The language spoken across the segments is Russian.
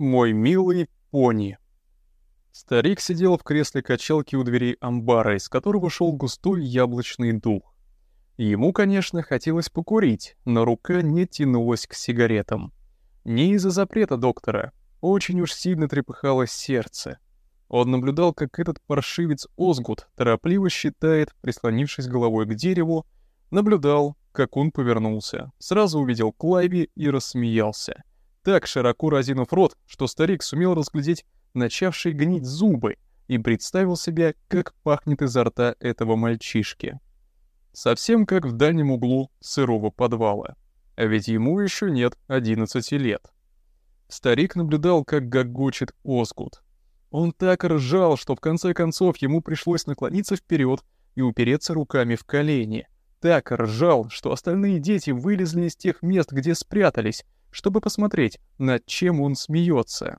мой милый пони. Старик сидел в кресле качалки у дверей амбара, из которого шел густой яблочный дух. Ему, конечно, хотелось покурить, но рука не тянулась к сигаретам. Не из-за запрета доктора, очень уж сильно трепыхалось сердце. Он наблюдал, как этот паршивец Озгут торопливо считает, прислонившись головой к дереву, наблюдал, как он повернулся, сразу увидел Клайви и рассмеялся так широко разинув рот, что старик сумел разглядеть начавшие гнить зубы и представил себе, как пахнет изо рта этого мальчишки. Совсем как в дальнем углу сырого подвала. А ведь ему еще нет 11 лет. Старик наблюдал, как гогочет Оскут. Он так ржал, что в конце концов ему пришлось наклониться вперед и упереться руками в колени. Так ржал, что остальные дети вылезли из тех мест, где спрятались, чтобы посмотреть, над чем он смеется.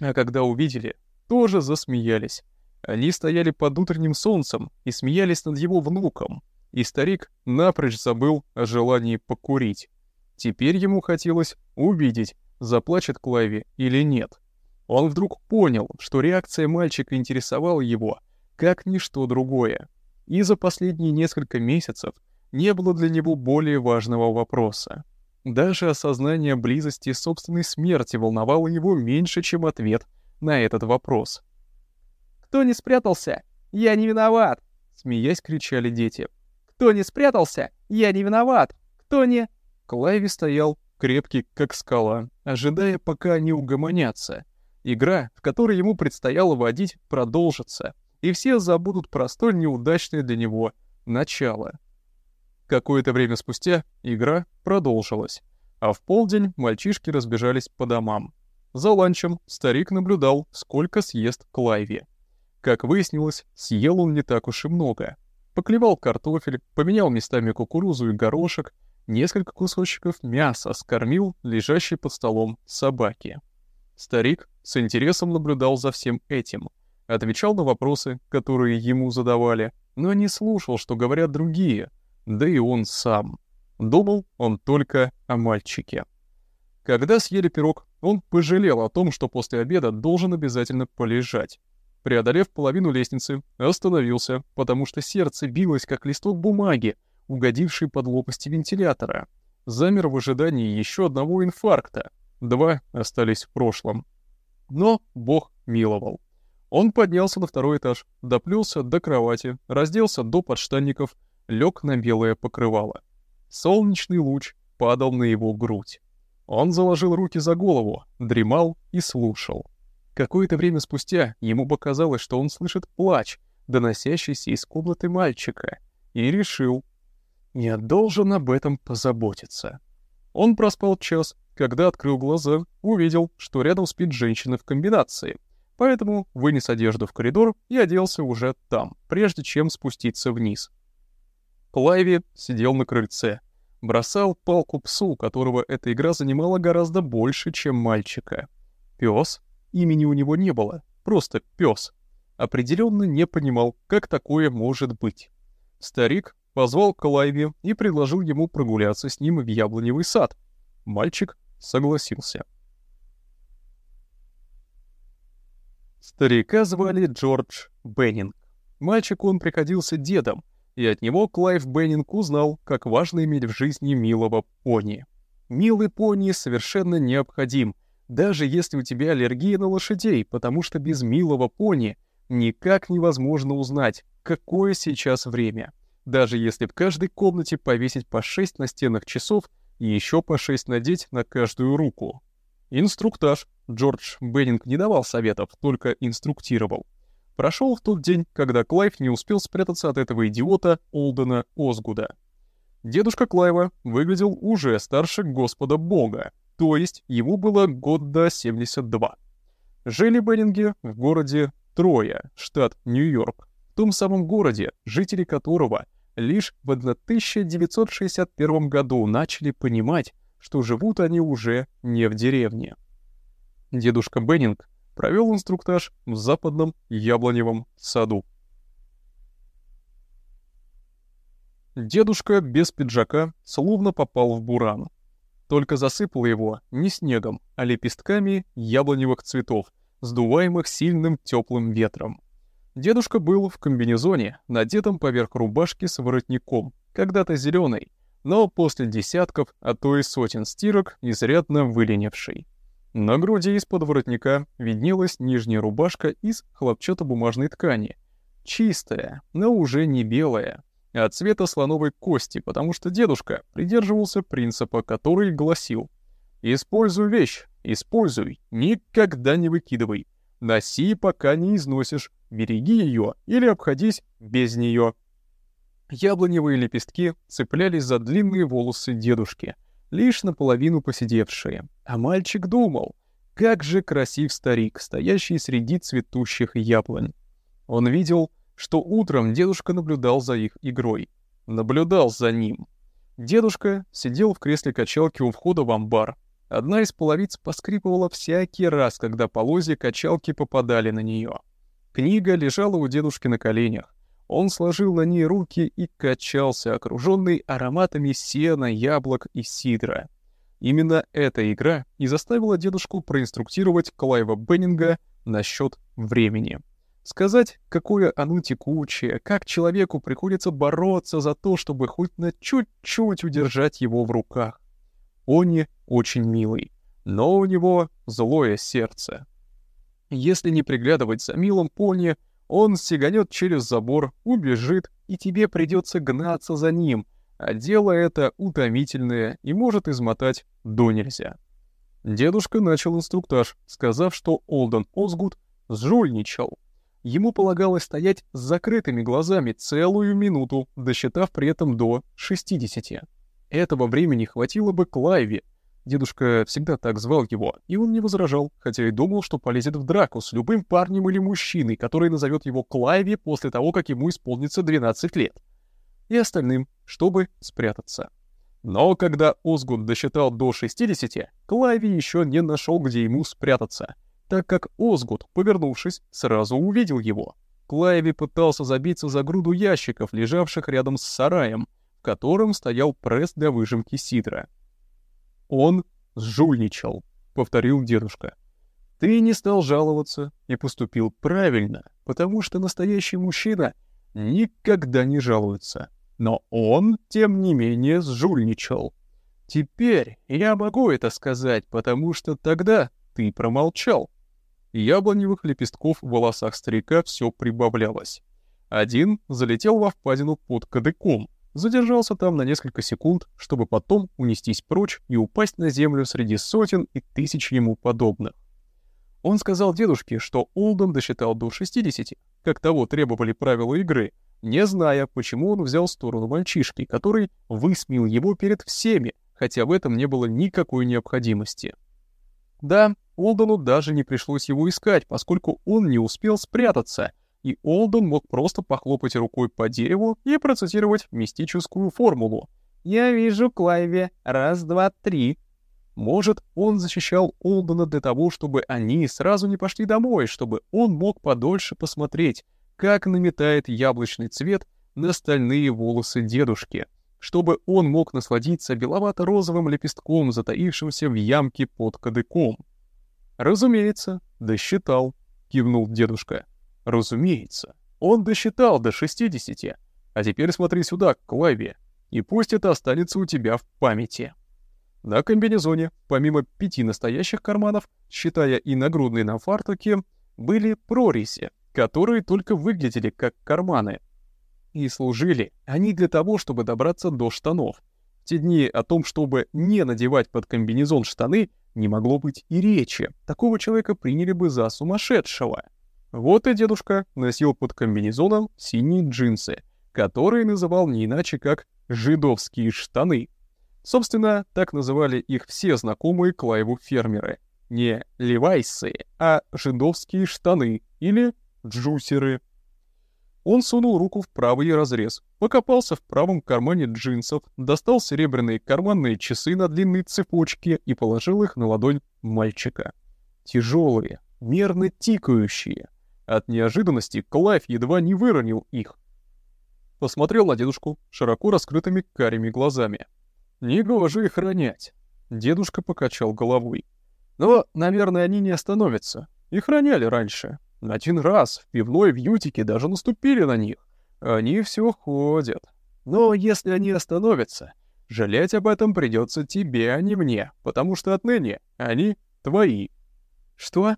А когда увидели, тоже засмеялись. Они стояли под утренним солнцем и смеялись над его внуком, и старик напрочь забыл о желании покурить. Теперь ему хотелось увидеть, заплачет Клайви или нет. Он вдруг понял, что реакция мальчика интересовала его, как ничто другое. И за последние несколько месяцев не было для него более важного вопроса. Даже осознание близости собственной смерти волновало его меньше, чем ответ на этот вопрос. «Кто не спрятался? Я не виноват!» — смеясь кричали дети. «Кто не спрятался? Я не виноват! Кто не...» Клайви стоял, крепкий как скала, ожидая, пока они угомонятся. Игра, в которой ему предстояло водить, продолжится, и все забудут про столь неудачное для него начало. Какое-то время спустя игра продолжилась, а в полдень мальчишки разбежались по домам. За ланчем старик наблюдал, сколько съест Клайви. Как выяснилось, съел он не так уж и много. Поклевал картофель, поменял местами кукурузу и горошек, несколько кусочков мяса скормил лежащей под столом собаки. Старик с интересом наблюдал за всем этим, отвечал на вопросы, которые ему задавали, но не слушал, что говорят другие — да и он сам. Думал он только о мальчике. Когда съели пирог, он пожалел о том, что после обеда должен обязательно полежать. Преодолев половину лестницы, остановился, потому что сердце билось, как листок бумаги, угодивший под лопасти вентилятора. Замер в ожидании еще одного инфаркта. Два остались в прошлом. Но Бог миловал. Он поднялся на второй этаж, доплелся до кровати, разделся до подштанников, лег на белое покрывало. Солнечный луч падал на его грудь. Он заложил руки за голову, дремал и слушал. Какое-то время спустя ему показалось, что он слышит плач, доносящийся из комнаты мальчика, и решил, «Я должен об этом позаботиться». Он проспал час, когда открыл глаза, увидел, что рядом спит женщина в комбинации, поэтому вынес одежду в коридор и оделся уже там, прежде чем спуститься вниз. Клайви сидел на крыльце. Бросал палку псу, которого эта игра занимала гораздо больше, чем мальчика. Пёс, имени у него не было, просто пёс. Определенно не понимал, как такое может быть. Старик позвал Клайви и предложил ему прогуляться с ним в яблоневый сад. Мальчик согласился. Старика звали Джордж Беннинг. Мальчику он приходился дедом, и от него Клайв Беннинг узнал, как важно иметь в жизни милого пони. Милый пони совершенно необходим, даже если у тебя аллергия на лошадей, потому что без милого пони никак невозможно узнать, какое сейчас время. Даже если в каждой комнате повесить по 6 настенных часов и еще по 6 надеть на каждую руку. Инструктаж. Джордж Беннинг не давал советов, только инструктировал прошел в тот день, когда Клайв не успел спрятаться от этого идиота Олдена Озгуда. Дедушка Клайва выглядел уже старше Господа Бога, то есть ему было год до 72. Жили Беннинги в городе Троя, штат Нью-Йорк, в том самом городе, жители которого лишь в 1961 году начали понимать, что живут они уже не в деревне. Дедушка Беннинг провел инструктаж в западном яблоневом саду. Дедушка без пиджака словно попал в буран. только засыпала его не снегом, а лепестками яблоневых цветов, сдуваемых сильным теплым ветром. Дедушка был в комбинезоне, надетом поверх рубашки с воротником, когда-то зеленый, но после десятков, а то и сотен стирок, изрядно выленивший. На груди из-под воротника виднелась нижняя рубашка из хлопчатобумажной ткани. Чистая, но уже не белая, а цвета слоновой кости, потому что дедушка придерживался принципа, который гласил «Используй вещь, используй, никогда не выкидывай. Носи, пока не износишь, береги ее или обходись без нее». Яблоневые лепестки цеплялись за длинные волосы дедушки, лишь наполовину посидевшие. А мальчик думал, как же красив старик, стоящий среди цветущих яблонь. Он видел, что утром дедушка наблюдал за их игрой. Наблюдал за ним. Дедушка сидел в кресле качалки у входа в амбар. Одна из половиц поскрипывала всякий раз, когда полозья качалки попадали на нее. Книга лежала у дедушки на коленях. Он сложил на ней руки и качался, окруженный ароматами сена, яблок и сидра. Именно эта игра и заставила дедушку проинструктировать Клайва Беннинга насчет времени. Сказать, какое оно текучее, как человеку приходится бороться за то, чтобы хоть на чуть-чуть удержать его в руках. Они очень милый, но у него злое сердце. Если не приглядывать за милым пони, он сиганет через забор, убежит, и тебе придется гнаться за ним, а дело это утомительное и может измотать до нельзя. Дедушка начал инструктаж, сказав, что Олден Озгуд сжульничал. Ему полагалось стоять с закрытыми глазами целую минуту, досчитав при этом до 60. Этого времени хватило бы Клайве, Дедушка всегда так звал его, и он не возражал, хотя и думал, что полезет в драку с любым парнем или мужчиной, который назовет его Клайви после того, как ему исполнится 12 лет. И остальным, чтобы спрятаться. Но когда Озгун досчитал до 60, Клайви еще не нашел, где ему спрятаться, так как Озгуд, повернувшись, сразу увидел его. Клайви пытался забиться за груду ящиков, лежавших рядом с сараем, в котором стоял пресс для выжимки сидра. Он жульничал, повторил дедушка. Ты не стал жаловаться и поступил правильно, потому что настоящий мужчина никогда не жалуется. Но он, тем не менее, сжульничал. Теперь я могу это сказать, потому что тогда ты промолчал. Яблоневых лепестков в волосах старика все прибавлялось. Один залетел во впадину под кадыком, задержался там на несколько секунд, чтобы потом унестись прочь и упасть на землю среди сотен и тысяч ему подобных. Он сказал дедушке, что Олден досчитал до 60, как того требовали правила игры, не зная, почему он взял сторону мальчишки, который высмеял его перед всеми, хотя в этом не было никакой необходимости. Да, Олдену даже не пришлось его искать, поскольку он не успел спрятаться — и Олден мог просто похлопать рукой по дереву и процитировать мистическую формулу. «Я вижу Клайве. Раз, два, три». Может, он защищал Олдена для того, чтобы они сразу не пошли домой, чтобы он мог подольше посмотреть, как наметает яблочный цвет на стальные волосы дедушки, чтобы он мог насладиться беловато-розовым лепестком, затаившимся в ямке под кадыком. «Разумеется, досчитал», — кивнул дедушка. Разумеется, он досчитал до 60. А теперь смотри сюда, Клайви, и пусть это останется у тебя в памяти. На комбинезоне, помимо пяти настоящих карманов, считая и нагрудный на фартуке, были прорези, которые только выглядели как карманы. И служили они для того, чтобы добраться до штанов. В те дни о том, чтобы не надевать под комбинезон штаны, не могло быть и речи. Такого человека приняли бы за сумасшедшего. Вот и дедушка носил под комбинезоном синие джинсы, которые называл не иначе как «жидовские штаны». Собственно, так называли их все знакомые Клайву фермеры. Не левайсы, а жидовские штаны или джусеры. Он сунул руку в правый разрез, покопался в правом кармане джинсов, достал серебряные карманные часы на длинной цепочке и положил их на ладонь мальчика. Тяжелые, мерно тикающие, от неожиданности Клайв едва не выронил их. Посмотрел на дедушку широко раскрытыми карими глазами. Негоже их ронять. Дедушка покачал головой. Но, наверное, они не остановятся. Их роняли раньше. Один раз в пивной в Ютике даже наступили на них. Они все ходят. Но если они остановятся, жалеть об этом придется тебе, а не мне, потому что отныне они твои. Что?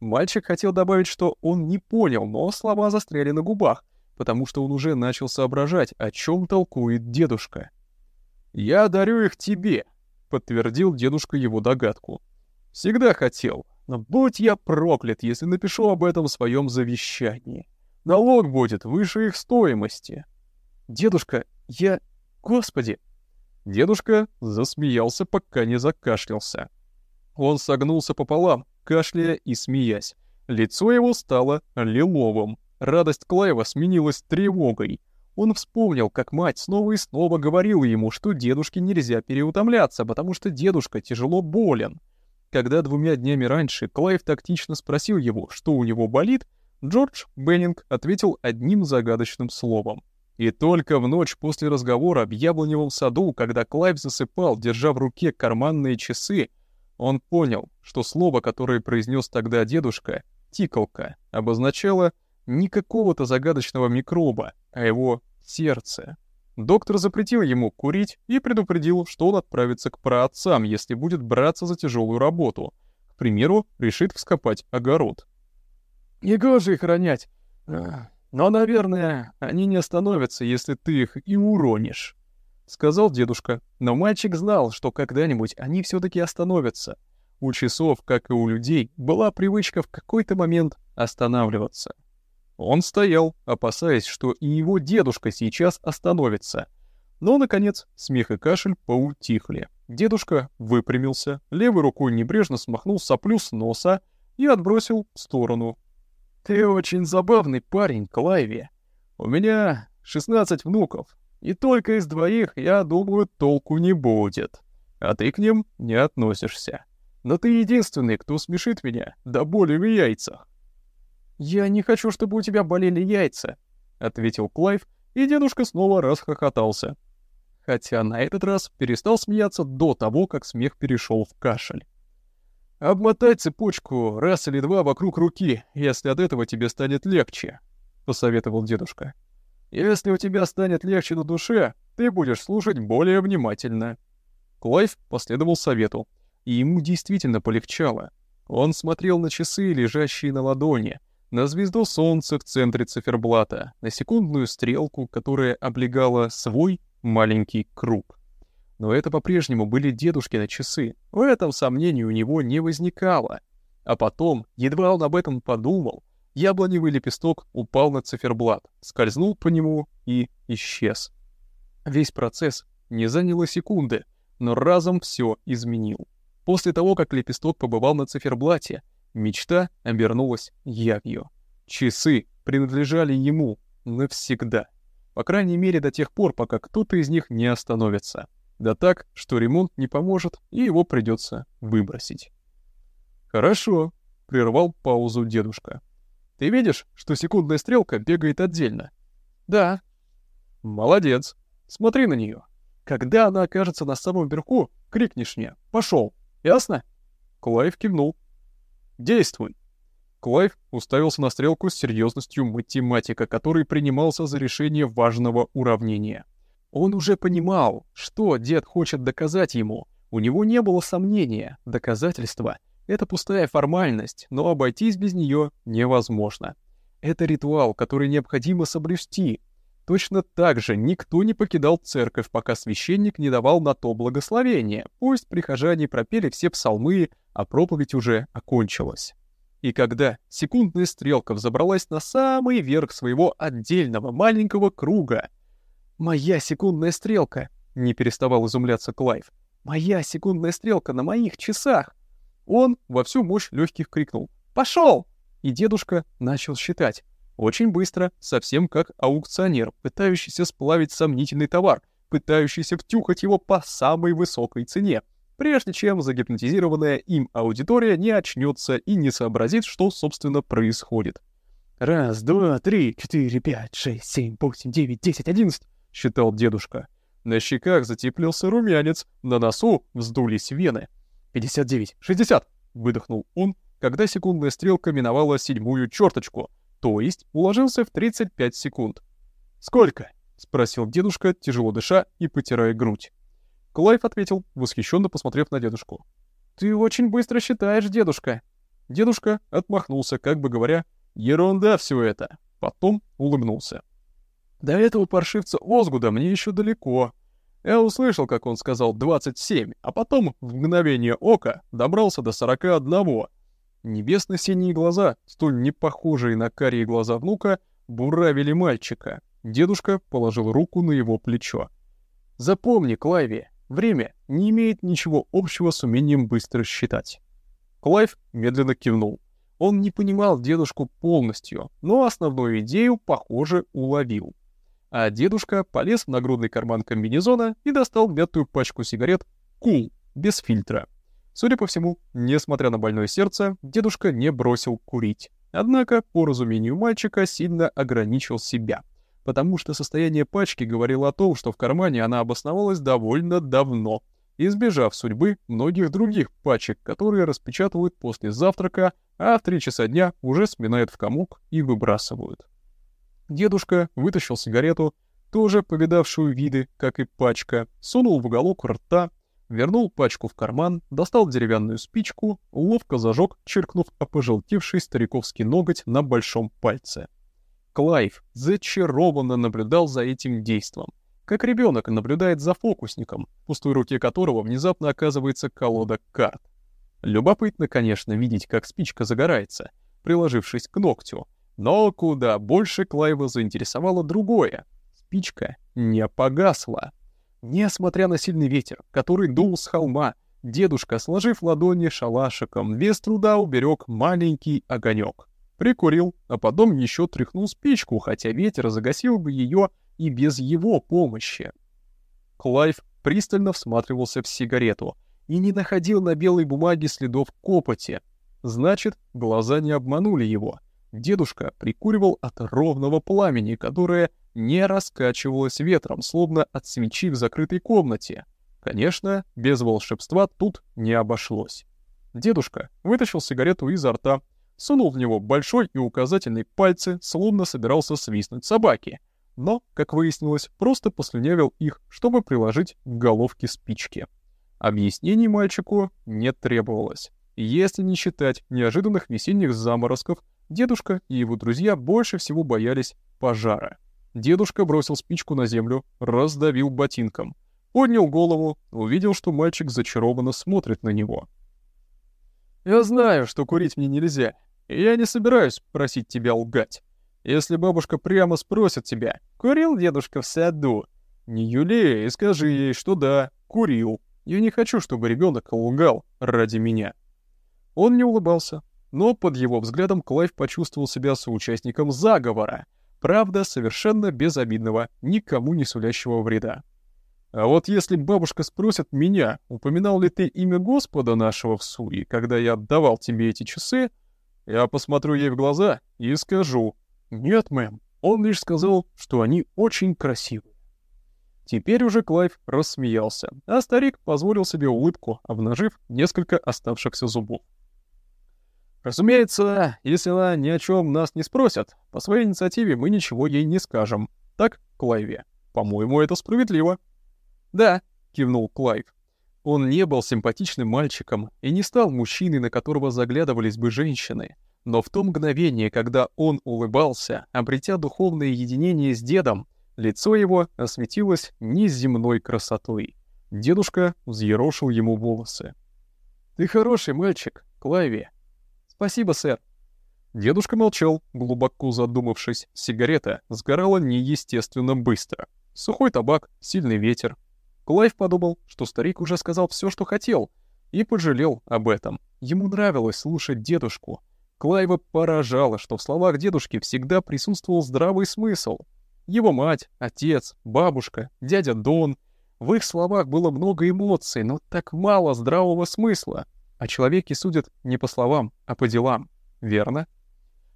Мальчик хотел добавить, что он не понял, но слова застряли на губах, потому что он уже начал соображать, о чем толкует дедушка. «Я дарю их тебе», — подтвердил дедушка его догадку. «Всегда хотел, но будь я проклят, если напишу об этом в своем завещании. Налог будет выше их стоимости». «Дедушка, я... Господи!» Дедушка засмеялся, пока не закашлялся. Он согнулся пополам, кашляя и смеясь. Лицо его стало лиловым. Радость Клайва сменилась тревогой. Он вспомнил, как мать снова и снова говорила ему, что дедушке нельзя переутомляться, потому что дедушка тяжело болен. Когда двумя днями раньше Клайв тактично спросил его, что у него болит, Джордж Беннинг ответил одним загадочным словом. И только в ночь после разговора в яблоневом саду, когда Клайв засыпал, держа в руке карманные часы, он понял, что слово, которое произнес тогда дедушка, «тикалка», обозначало не какого-то загадочного микроба, а его сердце. Доктор запретил ему курить и предупредил, что он отправится к праотцам, если будет браться за тяжелую работу. К примеру, решит вскопать огород. «Негоже их ронять. Но, наверное, они не остановятся, если ты их и уронишь». — сказал дедушка. Но мальчик знал, что когда-нибудь они все таки остановятся. У часов, как и у людей, была привычка в какой-то момент останавливаться. Он стоял, опасаясь, что и его дедушка сейчас остановится. Но, наконец, смех и кашель поутихли. Дедушка выпрямился, левой рукой небрежно смахнул соплю с носа и отбросил в сторону. «Ты очень забавный парень, Клайви. У меня 16 внуков, и только из двоих, я думаю, толку не будет. А ты к ним не относишься. Но ты единственный, кто смешит меня до боли в яйцах. «Я не хочу, чтобы у тебя болели яйца», — ответил Клайв, и дедушка снова расхохотался. Хотя на этот раз перестал смеяться до того, как смех перешел в кашель. «Обмотай цепочку раз или два вокруг руки, если от этого тебе станет легче», — посоветовал дедушка. Если у тебя станет легче на душе, ты будешь слушать более внимательно». Клайв последовал совету, и ему действительно полегчало. Он смотрел на часы, лежащие на ладони, на звезду солнца в центре циферблата, на секундную стрелку, которая облегала свой маленький круг. Но это по-прежнему были дедушкины часы, в этом сомнений у него не возникало. А потом, едва он об этом подумал, Яблоневый лепесток упал на циферблат, скользнул по нему и исчез. Весь процесс не занял секунды, но разом все изменил. После того, как лепесток побывал на циферблате, мечта обернулась явью. Часы принадлежали ему навсегда. По крайней мере, до тех пор, пока кто-то из них не остановится. Да так, что ремонт не поможет, и его придется выбросить. «Хорошо», — прервал паузу дедушка. Ты видишь, что секундная стрелка бегает отдельно? Да. Молодец. Смотри на нее. Когда она окажется на самом верху, крикнешь мне «Пошел!» Ясно? Клайв кивнул. Действуй. Клайв уставился на стрелку с серьезностью математика, который принимался за решение важного уравнения. Он уже понимал, что дед хочет доказать ему. У него не было сомнения, доказательства это пустая формальность, но обойтись без нее невозможно. Это ритуал, который необходимо соблюсти. Точно так же никто не покидал церковь, пока священник не давал на то благословение. Пусть прихожане пропели все псалмы, а проповедь уже окончилась. И когда секундная стрелка взобралась на самый верх своего отдельного маленького круга, «Моя секундная стрелка!» — не переставал изумляться Клайв. «Моя секундная стрелка на моих часах!» Он во всю мощь легких крикнул «Пошел!» И дедушка начал считать. Очень быстро, совсем как аукционер, пытающийся сплавить сомнительный товар, пытающийся втюхать его по самой высокой цене, прежде чем загипнотизированная им аудитория не очнется и не сообразит, что, собственно, происходит. «Раз, два, три, четыре, пять, шесть, семь, восемь, девять, десять, одиннадцать», — считал дедушка. На щеках затеплился румянец, на носу вздулись вены. «59, 60!» — выдохнул он, когда секундная стрелка миновала седьмую черточку, то есть уложился в 35 секунд. «Сколько?» — спросил дедушка, тяжело дыша и потирая грудь. Клайв ответил, восхищенно посмотрев на дедушку. «Ты очень быстро считаешь, дедушка!» Дедушка отмахнулся, как бы говоря, «Ерунда все это!» Потом улыбнулся. «До этого паршивца Озгуда мне еще далеко. Я услышал, как он сказал 27, а потом в мгновение ока добрался до 41. Небесно-синие глаза, столь непохожие на карие глаза внука, буравили мальчика. Дедушка положил руку на его плечо. «Запомни, Клайви, время не имеет ничего общего с умением быстро считать». Клайв медленно кивнул. Он не понимал дедушку полностью, но основную идею, похоже, уловил. А дедушка полез в нагрудный карман комбинезона и достал мятую пачку сигарет «Kool» без фильтра. Судя по всему, несмотря на больное сердце, дедушка не бросил курить. Однако, по разумению мальчика, сильно ограничил себя, потому что состояние пачки говорило о том, что в кармане она обосновалась довольно давно — избежав судьбы многих других пачек, которые распечатывают после завтрака, а в 3 часа дня уже сминают в комок и выбрасывают. Дедушка вытащил сигарету, тоже повидавшую виды, как и пачка, сунул в уголок рта, вернул пачку в карман, достал деревянную спичку, ловко зажег, чиркнув о пожелтевший стариковский ноготь на большом пальце. Клайв зачарованно наблюдал за этим действом — как ребенок наблюдает за фокусником, в пустой руке которого внезапно оказывается колода карт. Любопытно, конечно, видеть, как спичка загорается, приложившись к ногтю, но куда больше Клайва заинтересовало другое. Спичка не погасла. Несмотря на сильный ветер, который дул с холма, дедушка, сложив ладони шалашиком, без труда уберег маленький огонек. Прикурил, а потом еще тряхнул спичку, хотя ветер загасил бы ее и без его помощи. Клайв пристально всматривался в сигарету и не находил на белой бумаге следов копоти. Значит, глаза не обманули его. Дедушка прикуривал от ровного пламени, которое не раскачивалось ветром, словно от свечи в закрытой комнате. Конечно, без волшебства тут не обошлось. Дедушка вытащил сигарету изо рта, сунул в него большой и указательный пальцы, словно собирался свистнуть собаки, но, как выяснилось, просто послюнявил их, чтобы приложить к головке спички. Объяснений мальчику не требовалось. Если не считать неожиданных весенних заморозков, дедушка и его друзья больше всего боялись пожара. Дедушка бросил спичку на землю, раздавил ботинком. Поднял голову, увидел, что мальчик зачарованно смотрит на него. «Я знаю, что курить мне нельзя, и я не собираюсь просить тебя лгать. Если бабушка прямо спросит тебя, курил дедушка в саду, не юли и скажи ей, что да, курил. Я не хочу, чтобы ребенок лгал ради меня. Он не улыбался, но под его взглядом Клайв почувствовал себя соучастником заговора, правда, совершенно безобидного, никому не сулящего вреда. А вот если бабушка спросит меня, упоминал ли ты имя Господа нашего в суе, когда я отдавал тебе эти часы, я посмотрю ей в глаза и скажу, «Нет, мэм, он лишь сказал, что они очень красивые». Теперь уже Клайв рассмеялся, а старик позволил себе улыбку, обнажив несколько оставшихся зубов. Разумеется, если она ни о чем нас не спросит, по своей инициативе мы ничего ей не скажем. Так, Клайве? По-моему, это справедливо. Да, кивнул Клайв. Он не был симпатичным мальчиком и не стал мужчиной, на которого заглядывались бы женщины. Но в то мгновение, когда он улыбался, обретя духовное единение с дедом, лицо его осветилось неземной красотой. Дедушка взъерошил ему волосы. «Ты хороший мальчик, Клайви». «Спасибо, сэр». Дедушка молчал, глубоко задумавшись. Сигарета сгорала неестественно быстро. Сухой табак, сильный ветер. Клайв подумал, что старик уже сказал все, что хотел, и пожалел об этом. Ему нравилось слушать дедушку — Клайва поражало, что в словах дедушки всегда присутствовал здравый смысл. Его мать, отец, бабушка, дядя Дон. В их словах было много эмоций, но так мало здравого смысла. А человеки судят не по словам, а по делам. Верно?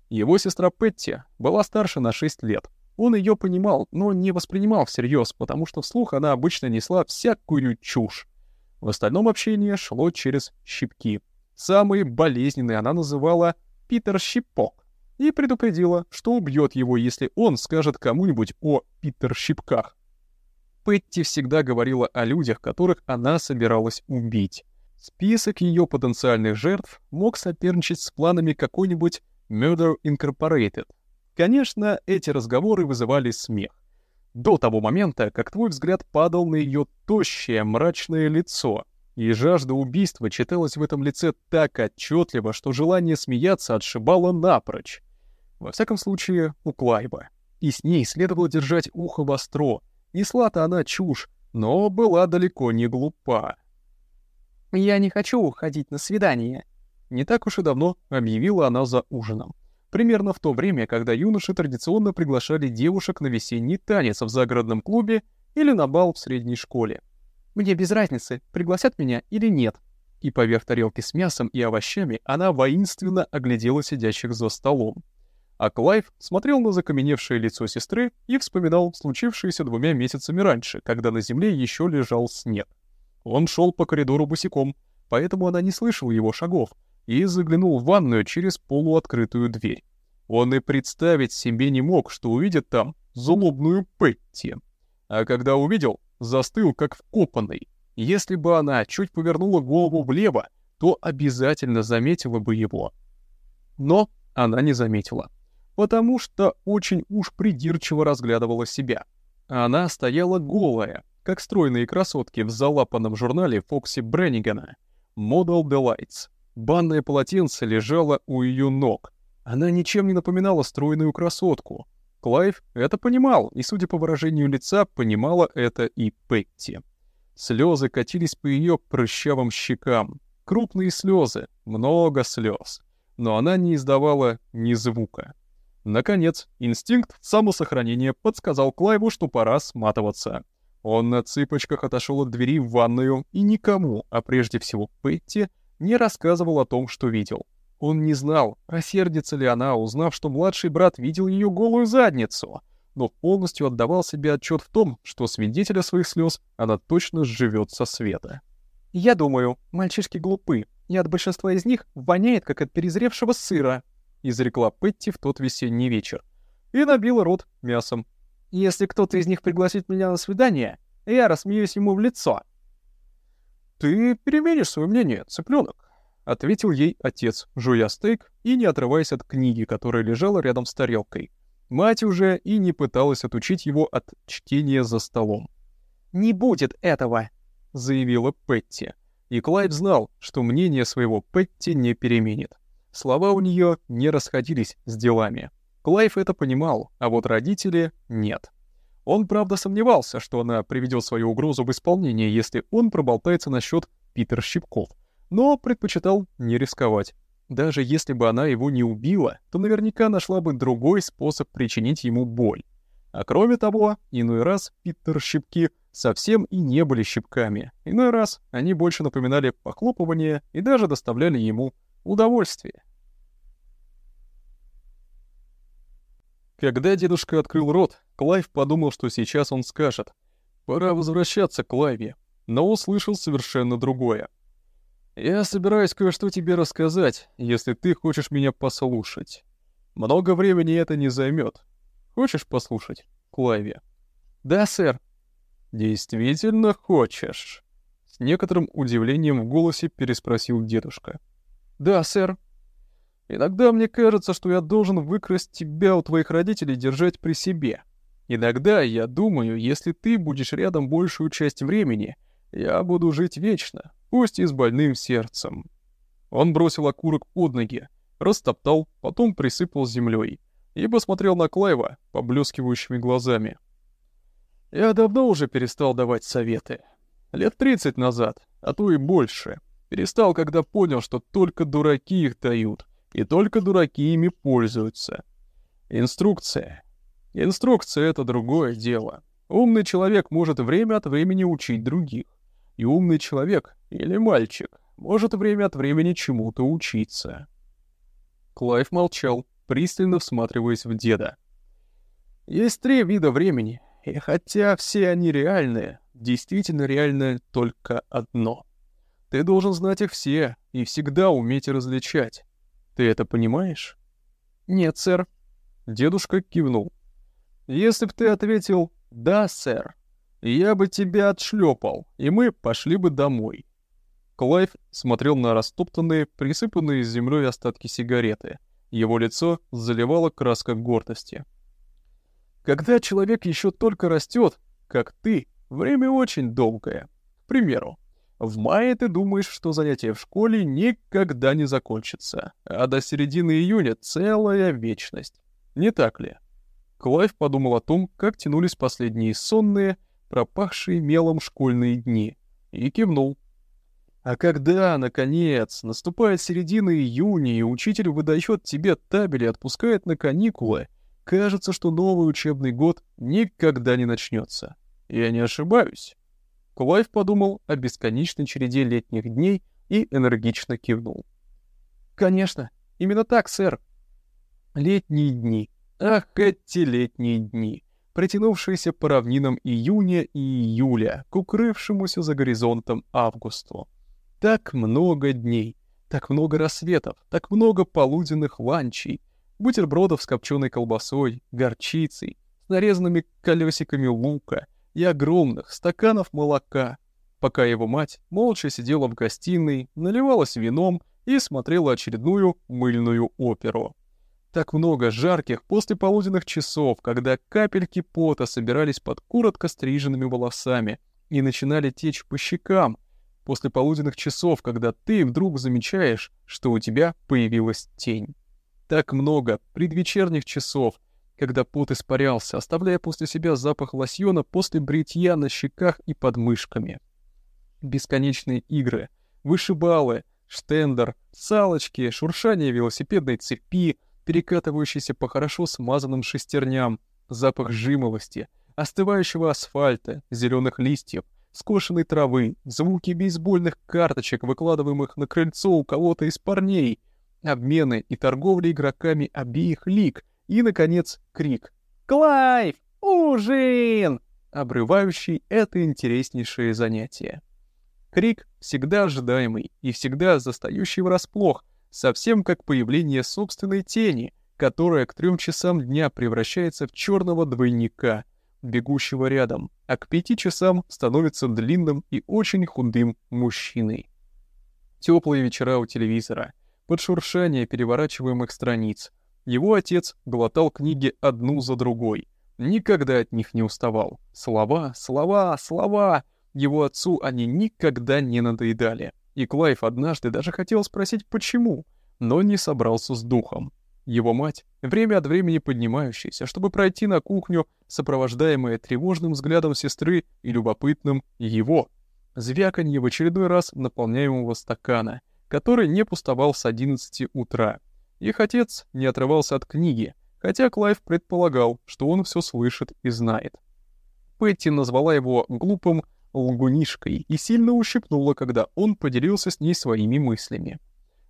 Его сестра Петти была старше на 6 лет. Он ее понимал, но не воспринимал всерьез, потому что вслух она обычно несла всякую чушь. В остальном общение шло через щипки. Самые болезненные она называла «Питер Щипок» и предупредила, что убьет его, если он скажет кому-нибудь о Питер Щипках. Петти всегда говорила о людях, которых она собиралась убить. Список ее потенциальных жертв мог соперничать с планами какой-нибудь Murder Incorporated. Конечно, эти разговоры вызывали смех. До того момента, как твой взгляд падал на ее тощее, мрачное лицо, и жажда убийства читалась в этом лице так отчетливо, что желание смеяться отшибало напрочь. Во всяком случае, у Клайба. И с ней следовало держать ухо востро. Несла-то она чушь, но была далеко не глупа. «Я не хочу уходить на свидание», — не так уж и давно объявила она за ужином. Примерно в то время, когда юноши традиционно приглашали девушек на весенний танец в загородном клубе или на бал в средней школе. «Мне без разницы, пригласят меня или нет». И поверх тарелки с мясом и овощами она воинственно оглядела сидящих за столом. А Клайв смотрел на закаменевшее лицо сестры и вспоминал случившееся двумя месяцами раньше, когда на земле еще лежал снег. Он шел по коридору босиком, поэтому она не слышала его шагов, и заглянул в ванную через полуоткрытую дверь. Он и представить себе не мог, что увидит там злобную Петти. А когда увидел, застыл как вкопанный. Если бы она чуть повернула голову влево, то обязательно заметила бы его. Но она не заметила, потому что очень уж придирчиво разглядывала себя. Она стояла голая, как стройные красотки в залапанном журнале Фокси Бреннигана «Model Delights». Банное полотенце лежало у ее ног. Она ничем не напоминала стройную красотку. Клайв это понимал, и, судя по выражению лица, понимала это и Петти. Слезы катились по ее прыщавым щекам. Крупные слезы, много слез. Но она не издавала ни звука. Наконец, инстинкт самосохранения подсказал Клайву, что пора сматываться. Он на цыпочках отошел от двери в ванную и никому, а прежде всего Петти, не рассказывал о том, что видел. Он не знал, рассердится ли она, узнав, что младший брат видел ее голую задницу, но полностью отдавал себе отчет в том, что свидетеля своих слез она точно сживет со света. «Я думаю, мальчишки глупы, и от большинства из них воняет, как от перезревшего сыра», изрекла Петти в тот весенний вечер. И набила рот мясом. «Если кто-то из них пригласит меня на свидание, я рассмеюсь ему в лицо», «Ты переменишь свое мнение, цыпленок», — ответил ей отец, жуя стейк и не отрываясь от книги, которая лежала рядом с тарелкой. Мать уже и не пыталась отучить его от чтения за столом. «Не будет этого», — заявила Петти. И Клайв знал, что мнения своего Петти не переменит. Слова у нее не расходились с делами. Клайв это понимал, а вот родители — нет. Он, правда, сомневался, что она приведет свою угрозу в исполнение, если он проболтается насчет Питер Щипков, но предпочитал не рисковать. Даже если бы она его не убила, то наверняка нашла бы другой способ причинить ему боль. А кроме того, иной раз Питер Щипки совсем и не были щипками. Иной раз они больше напоминали похлопывание и даже доставляли ему удовольствие. Когда дедушка открыл рот, Клайв подумал, что сейчас он скажет «Пора возвращаться, Клайви», но услышал совершенно другое. «Я собираюсь кое-что тебе рассказать, если ты хочешь меня послушать. Много времени это не займет. Хочешь послушать, Клайви?» «Да, сэр». «Действительно хочешь?» С некоторым удивлением в голосе переспросил дедушка. «Да, сэр», Иногда мне кажется, что я должен выкрасть тебя у твоих родителей и держать при себе. Иногда я думаю, если ты будешь рядом большую часть времени, я буду жить вечно, пусть и с больным сердцем». Он бросил окурок под ноги, растоптал, потом присыпал землей и посмотрел на Клайва поблескивающими глазами. «Я давно уже перестал давать советы. Лет тридцать назад, а то и больше. Перестал, когда понял, что только дураки их дают и только дураки ими пользуются. Инструкция. Инструкция — это другое дело. Умный человек может время от времени учить других. И умный человек, или мальчик, может время от времени чему-то учиться. Клайв молчал, пристально всматриваясь в деда. Есть три вида времени, и хотя все они реальные, действительно реальное только одно. Ты должен знать их все и всегда уметь различать. Ты это понимаешь? Нет, сэр. Дедушка кивнул. Если б ты ответил «да, сэр», я бы тебя отшлепал, и мы пошли бы домой. Клайв смотрел на растоптанные, присыпанные землей остатки сигареты. Его лицо заливало краска гордости. Когда человек еще только растет, как ты, время очень долгое. К примеру, в мае ты думаешь, что занятия в школе никогда не закончатся, а до середины июня целая вечность. Не так ли? Клайв подумал о том, как тянулись последние сонные, пропахшие мелом школьные дни, и кивнул. А когда, наконец, наступает середина июня, и учитель выдает тебе табель и отпускает на каникулы, Кажется, что новый учебный год никогда не начнется. Я не ошибаюсь. Клайв подумал о бесконечной череде летних дней и энергично кивнул. «Конечно, именно так, сэр». Летние дни. Ах, эти летние дни, протянувшиеся по равнинам июня и июля к укрывшемуся за горизонтом августу. Так много дней, так много рассветов, так много полуденных ланчей, бутербродов с копченой колбасой, горчицей, с нарезанными колесиками лука и огромных стаканов молока, пока его мать молча сидела в гостиной, наливалась вином и смотрела очередную мыльную оперу. Так много жарких послеполуденных часов, когда капельки пота собирались под коротко стриженными волосами и начинали течь по щекам, после полуденных часов, когда ты вдруг замечаешь, что у тебя появилась тень. Так много предвечерних часов, когда пот испарялся, оставляя после себя запах лосьона после бритья на щеках и подмышками. Бесконечные игры, вышибалы, штендер, салочки, шуршание велосипедной цепи, перекатывающейся по хорошо смазанным шестерням, запах жимолости, остывающего асфальта, зеленых листьев, скошенной травы, звуки бейсбольных карточек, выкладываемых на крыльцо у кого-то из парней — обмены и торговля игроками обеих лиг и, наконец, крик «Клайв! Ужин!», обрывающий это интереснейшее занятие. Крик всегда ожидаемый и всегда застающий врасплох, совсем как появление собственной тени, которая к трем часам дня превращается в черного двойника, бегущего рядом, а к пяти часам становится длинным и очень худым мужчиной. Теплые вечера у телевизора — под шуршание переворачиваемых страниц. Его отец глотал книги одну за другой. Никогда от них не уставал. Слова, слова, слова. Его отцу они никогда не надоедали. И Клайв однажды даже хотел спросить, почему, но не собрался с духом. Его мать, время от времени поднимающаяся, чтобы пройти на кухню, сопровождаемая тревожным взглядом сестры и любопытным его, звяканье в очередной раз наполняемого стакана — который не пустовал с 11 утра. Их отец не отрывался от книги, хотя Клайв предполагал, что он все слышит и знает. Петти назвала его глупым лгунишкой и сильно ущипнула, когда он поделился с ней своими мыслями.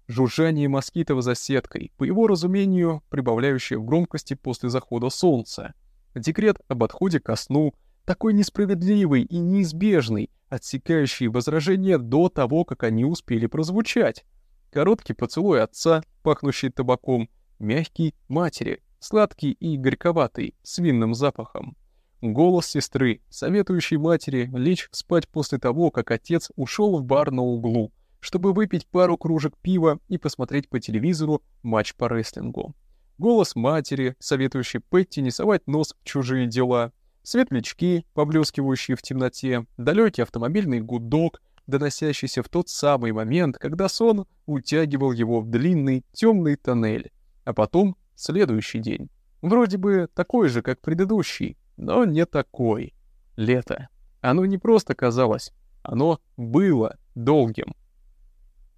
Жужжание москитов за сеткой, по его разумению, прибавляющее в громкости после захода солнца. Декрет об отходе ко сну, такой несправедливый и неизбежный, отсекающие возражения до того, как они успели прозвучать. Короткий поцелуй отца, пахнущий табаком, мягкий матери, сладкий и горьковатый, с винным запахом. Голос сестры, советующий матери лечь спать после того, как отец ушел в бар на углу, чтобы выпить пару кружек пива и посмотреть по телевизору матч по рестлингу. Голос матери, советующий Петти не совать нос в чужие дела, Светлячки, поблескивающие в темноте, далекий автомобильный гудок, доносящийся в тот самый момент, когда сон утягивал его в длинный темный тоннель. А потом следующий день. Вроде бы такой же, как предыдущий, но не такой. Лето. Оно не просто казалось, оно было долгим.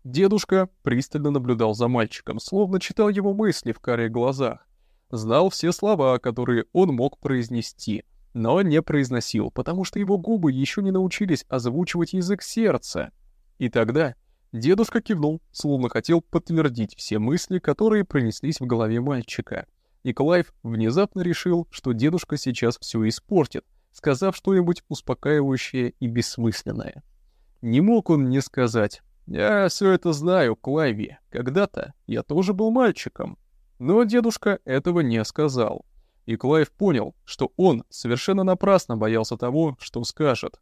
Дедушка пристально наблюдал за мальчиком, словно читал его мысли в карих глазах. Знал все слова, которые он мог произнести — но не произносил, потому что его губы еще не научились озвучивать язык сердца. И тогда дедушка кивнул, словно хотел подтвердить все мысли, которые пронеслись в голове мальчика. и Клайв внезапно решил, что дедушка сейчас все испортит, сказав что-нибудь успокаивающее и бессмысленное. Не мог он не сказать. «Я все это знаю, Клайви. Когда-то я тоже был мальчиком». Но дедушка этого не сказал. И Клайв понял, что он совершенно напрасно боялся того, что скажет.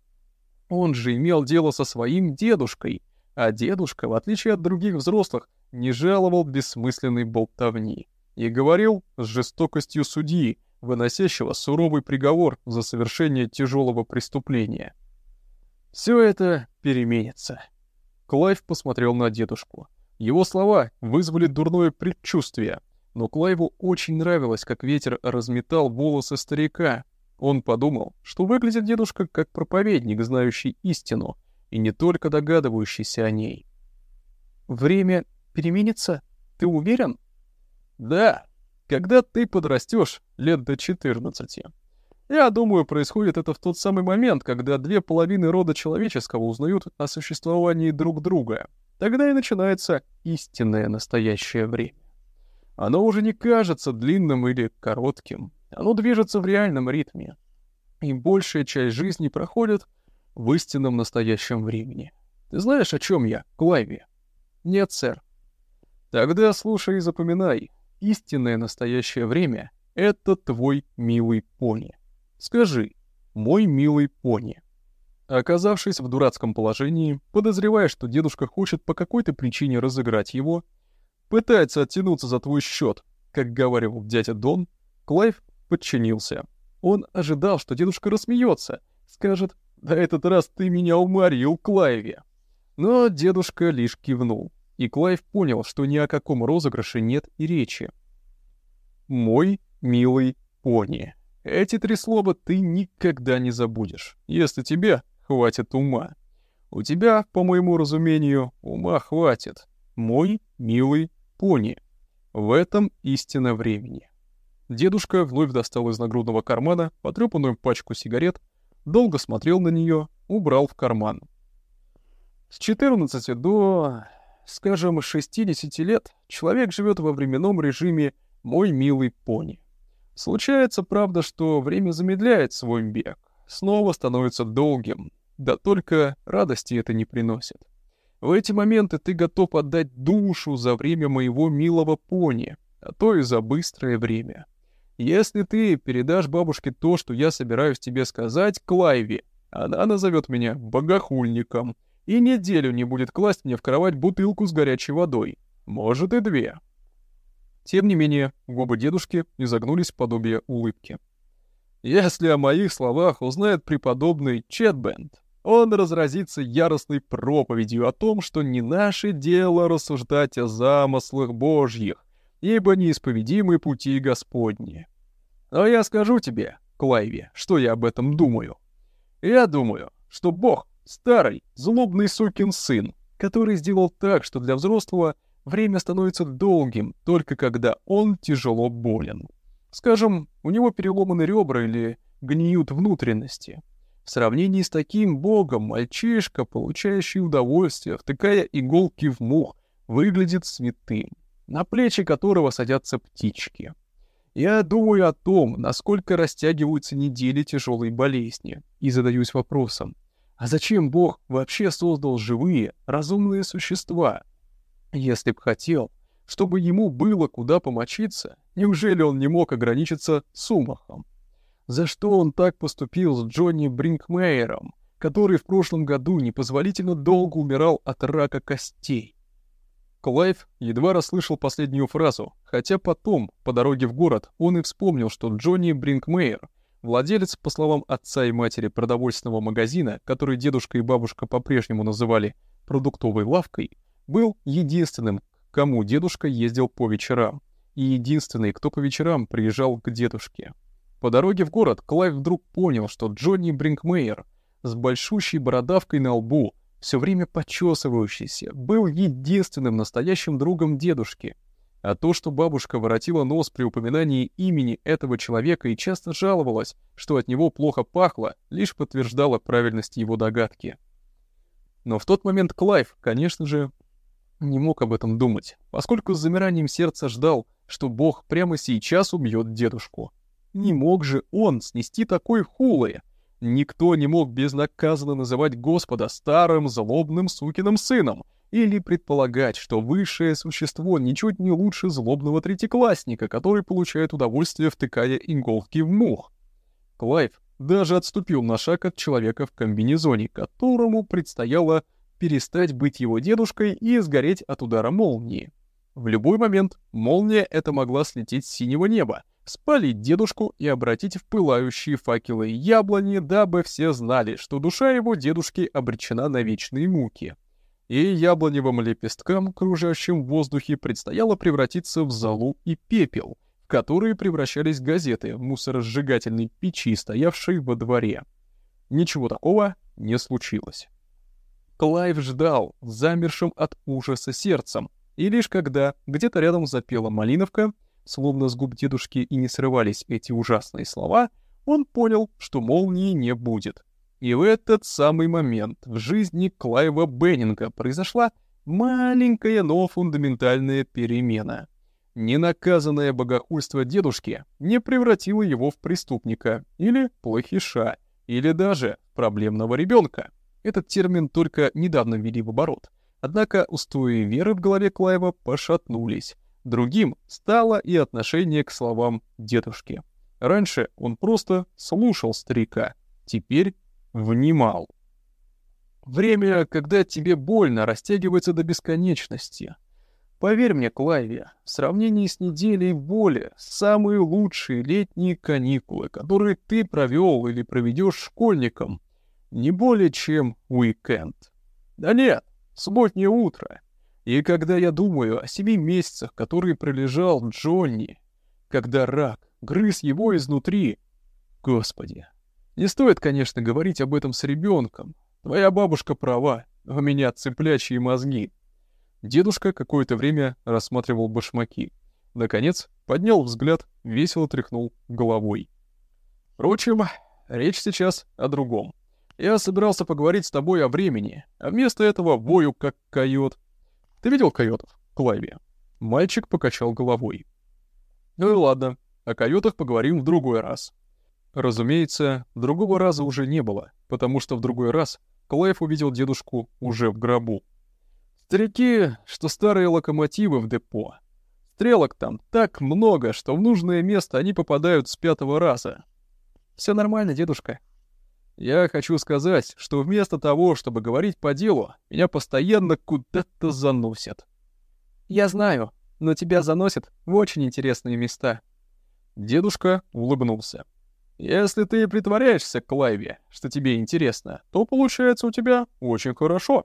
Он же имел дело со своим дедушкой, а дедушка, в отличие от других взрослых, не жаловал бессмысленной болтовни и говорил с жестокостью судьи, выносящего суровый приговор за совершение тяжелого преступления. Все это переменится. Клайв посмотрел на дедушку. Его слова вызвали дурное предчувствие, но Клайву очень нравилось, как ветер разметал волосы старика. Он подумал, что выглядит дедушка как проповедник, знающий истину, и не только догадывающийся о ней. «Время переменится? Ты уверен?» «Да, когда ты подрастешь лет до 14. Я думаю, происходит это в тот самый момент, когда две половины рода человеческого узнают о существовании друг друга. Тогда и начинается истинное настоящее время. Оно уже не кажется длинным или коротким. Оно движется в реальном ритме. И большая часть жизни проходит в истинном настоящем времени. Ты знаешь, о чем я, Клайви? Нет, сэр. Тогда слушай и запоминай. Истинное настоящее время — это твой милый пони. Скажи, мой милый пони. Оказавшись в дурацком положении, подозревая, что дедушка хочет по какой-то причине разыграть его, пытается оттянуться за твой счет, как говаривал дядя Дон, Клайв подчинился. Он ожидал, что дедушка рассмеется, скажет «На этот раз ты меня уморил, Клайви». Но дедушка лишь кивнул и Клайв понял, что ни о каком розыгрыше нет и речи. «Мой милый пони». Эти три слова ты никогда не забудешь, если тебе хватит ума. У тебя, по моему разумению, ума хватит. Мой милый пони. В этом истина времени. Дедушка вновь достал из нагрудного кармана потрёпанную пачку сигарет, долго смотрел на неё, убрал в карман. С 14 до скажем, 60 лет человек живет во временном режиме «мой милый пони». Случается, правда, что время замедляет свой бег, снова становится долгим, да только радости это не приносит. В эти моменты ты готов отдать душу за время моего милого пони, а то и за быстрое время. Если ты передашь бабушке то, что я собираюсь тебе сказать, Клайви, она назовет меня богохульником — и неделю не будет класть мне в кровать бутылку с горячей водой. Может и две. Тем не менее, губы дедушки изогнулись в подобие улыбки. Если о моих словах узнает преподобный Четбенд, он разразится яростной проповедью о том, что не наше дело рассуждать о замыслах Божьих, ибо неисповедимы пути Господни. Но я скажу тебе, Клайви, что я об этом думаю. Я думаю, что Бог Старый, злобный сукин сын, который сделал так, что для взрослого время становится долгим, только когда он тяжело болен. Скажем, у него переломаны ребра или гниют внутренности. В сравнении с таким богом мальчишка, получающий удовольствие, втыкая иголки в мух, выглядит святым, на плечи которого садятся птички. Я думаю о том, насколько растягиваются недели тяжелой болезни, и задаюсь вопросом, а зачем Бог вообще создал живые, разумные существа? Если б хотел, чтобы ему было куда помочиться, неужели он не мог ограничиться сумахом? За что он так поступил с Джонни Бринкмейером, который в прошлом году непозволительно долго умирал от рака костей? Клайв едва расслышал последнюю фразу, хотя потом, по дороге в город, он и вспомнил, что Джонни Бринкмейер — Владелец, по словам отца и матери продовольственного магазина, который дедушка и бабушка по-прежнему называли продуктовой лавкой, был единственным, к кому дедушка ездил по вечерам, и единственный, кто по вечерам приезжал к дедушке. По дороге в город Клайв вдруг понял, что Джонни Бринкмейер с большущей бородавкой на лбу, все время почесывающийся, был единственным настоящим другом дедушки — а то, что бабушка воротила нос при упоминании имени этого человека и часто жаловалась, что от него плохо пахло, лишь подтверждало правильность его догадки. Но в тот момент Клайв, конечно же, не мог об этом думать, поскольку с замиранием сердца ждал, что Бог прямо сейчас убьет дедушку. Не мог же он снести такой хулы. Никто не мог безнаказанно называть Господа старым злобным сукиным сыном или предполагать, что высшее существо ничуть не лучше злобного третьеклассника, который получает удовольствие, втыкая иголки в мух. Клайв даже отступил на шаг от человека в комбинезоне, которому предстояло перестать быть его дедушкой и сгореть от удара молнии. В любой момент молния эта могла слететь с синего неба, спалить дедушку и обратить в пылающие факелы яблони, дабы все знали, что душа его дедушки обречена на вечные муки. И яблоневым лепесткам, кружащим в воздухе, предстояло превратиться в золу и пепел, в которые превращались газеты в мусоросжигательной печи, стоявшей во дворе. Ничего такого не случилось. Клайв ждал, с замершим от ужаса сердцем, и лишь когда где-то рядом запела малиновка, словно с губ дедушки и не срывались эти ужасные слова, он понял, что молнии не будет. И в этот самый момент в жизни Клайва Беннинга произошла маленькая, но фундаментальная перемена. Ненаказанное богохульство дедушки не превратило его в преступника или плохиша, или даже проблемного ребенка. Этот термин только недавно ввели в оборот. Однако устои веры в голове Клайва пошатнулись. Другим стало и отношение к словам дедушки. Раньше он просто слушал старика, теперь внимал. Время, когда тебе больно, растягивается до бесконечности. Поверь мне, Клайвия, в сравнении с неделей боли, самые лучшие летние каникулы, которые ты провел или проведешь школьником, не более чем уикенд. Да нет, субботнее утро. И когда я думаю о семи месяцах, которые пролежал Джонни, когда рак грыз его изнутри, господи, не стоит, конечно, говорить об этом с ребенком. Твоя бабушка права, у меня цыплячьи мозги. Дедушка какое-то время рассматривал башмаки. Наконец, поднял взгляд, весело тряхнул головой. Впрочем, речь сейчас о другом. Я собирался поговорить с тобой о времени, а вместо этого бою как койот. Ты видел койотов, Клайви?» Мальчик покачал головой. «Ну и ладно, о койотах поговорим в другой раз». Разумеется, другого раза уже не было, потому что в другой раз Клайв увидел дедушку уже в гробу. Старики, что старые локомотивы в депо. Стрелок там так много, что в нужное место они попадают с пятого раза. Все нормально, дедушка», я хочу сказать, что вместо того, чтобы говорить по делу, меня постоянно куда-то заносят. Я знаю, но тебя заносят в очень интересные места. Дедушка улыбнулся. Если ты притворяешься, Клайви, что тебе интересно, то получается у тебя очень хорошо.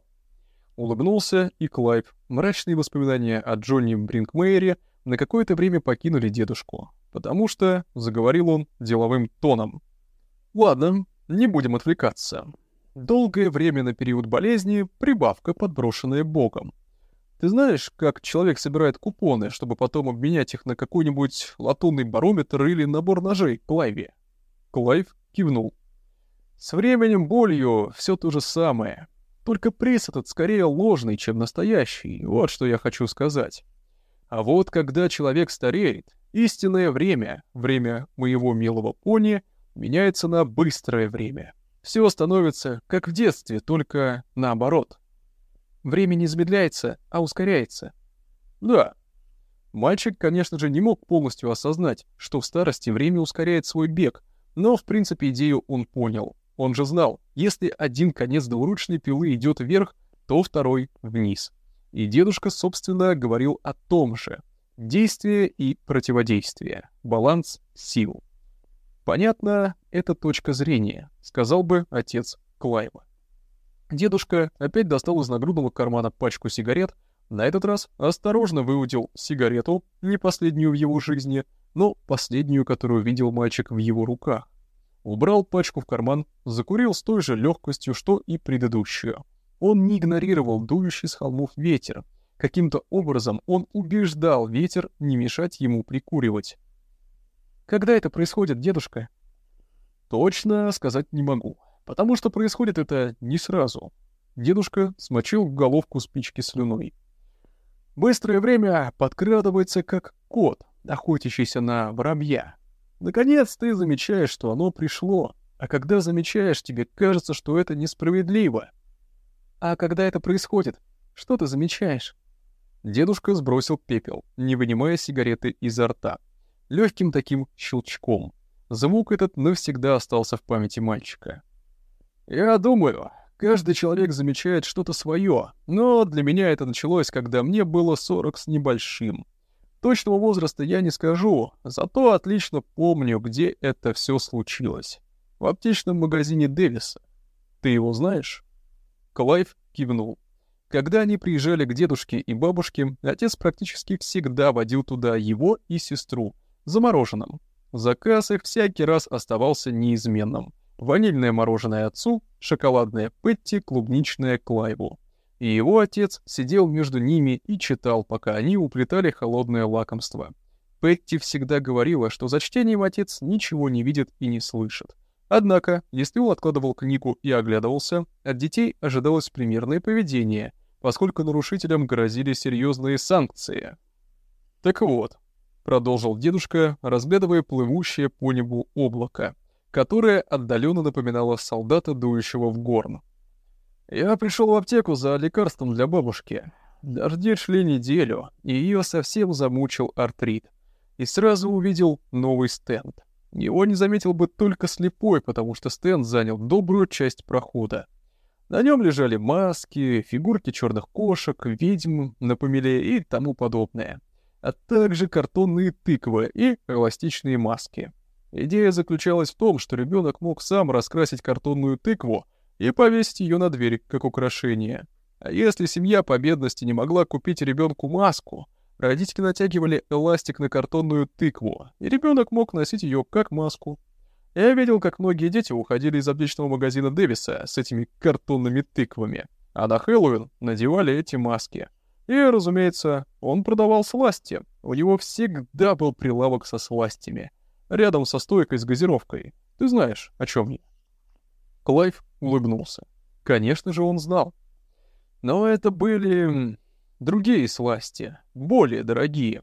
Улыбнулся и Клайв. Мрачные воспоминания о Джонни Бринкмейере на какое-то время покинули дедушку, потому что, заговорил он деловым тоном. «Ладно, не будем отвлекаться. Долгое время на период болезни — прибавка, подброшенная Богом. Ты знаешь, как человек собирает купоны, чтобы потом обменять их на какой-нибудь латунный барометр или набор ножей, Клайви? Клайв кивнул. С временем болью все то же самое. Только приз этот скорее ложный, чем настоящий, вот что я хочу сказать. А вот когда человек стареет, истинное время, время моего милого пони — меняется на быстрое время. Все становится как в детстве, только наоборот. Время не замедляется, а ускоряется. Да. Мальчик, конечно же, не мог полностью осознать, что в старости время ускоряет свой бег, но, в принципе, идею он понял. Он же знал, если один конец двуручной пилы идет вверх, то второй — вниз. И дедушка, собственно, говорил о том же. Действие и противодействие. Баланс сил. Понятно, это точка зрения, сказал бы отец Клайва. Дедушка опять достал из нагрудного кармана пачку сигарет, на этот раз осторожно выудил сигарету, не последнюю в его жизни, но последнюю, которую видел мальчик в его руках. Убрал пачку в карман, закурил с той же легкостью, что и предыдущую. Он не игнорировал дующий с холмов ветер. Каким-то образом он убеждал ветер не мешать ему прикуривать. Когда это происходит, дедушка? Точно сказать не могу, потому что происходит это не сразу. Дедушка смочил головку спички слюной. Быстрое время подкрадывается как кот, охотящийся на воробья. Наконец ты замечаешь, что оно пришло, а когда замечаешь, тебе кажется, что это несправедливо. А когда это происходит, что ты замечаешь? Дедушка сбросил пепел, не вынимая сигареты изо рта. Легким таким щелчком. Звук этот навсегда остался в памяти мальчика. «Я думаю, каждый человек замечает что-то свое, но для меня это началось, когда мне было 40 с небольшим. Точного возраста я не скажу, зато отлично помню, где это все случилось. В аптечном магазине Дэвиса. Ты его знаешь?» Клайв кивнул. Когда они приезжали к дедушке и бабушке, отец практически всегда водил туда его и сестру, за мороженым. Заказ их всякий раз оставался неизменным. Ванильное мороженое отцу, шоколадное Петти, клубничное Клайву. И его отец сидел между ними и читал, пока они уплетали холодное лакомство. Петти всегда говорила, что за чтением отец ничего не видит и не слышит. Однако, если он откладывал книгу и оглядывался, от детей ожидалось примерное поведение, поскольку нарушителям грозили серьезные санкции. «Так вот», — продолжил дедушка, разглядывая плывущее по небу облако, которое отдаленно напоминало солдата, дующего в горн. «Я пришел в аптеку за лекарством для бабушки. Дожди шли неделю, и ее совсем замучил артрит. И сразу увидел новый стенд. Его не заметил бы только слепой, потому что стенд занял добрую часть прохода. На нем лежали маски, фигурки черных кошек, ведьм на помеле и тому подобное, а также картонные тыквы и эластичные маски. Идея заключалась в том, что ребенок мог сам раскрасить картонную тыкву и повесить ее на дверь как украшение. А если семья по бедности не могла купить ребенку маску, Родители натягивали эластик на картонную тыкву, и ребенок мог носить ее как маску. Я видел, как многие дети уходили из аптечного магазина Дэвиса с этими картонными тыквами, а на Хэллоуин надевали эти маски. И, разумеется, он продавал сласти. У него всегда был прилавок со сластями. Рядом со стойкой с газировкой. Ты знаешь, о чем я. Клайв улыбнулся. Конечно же, он знал. Но это были другие сласти, более дорогие.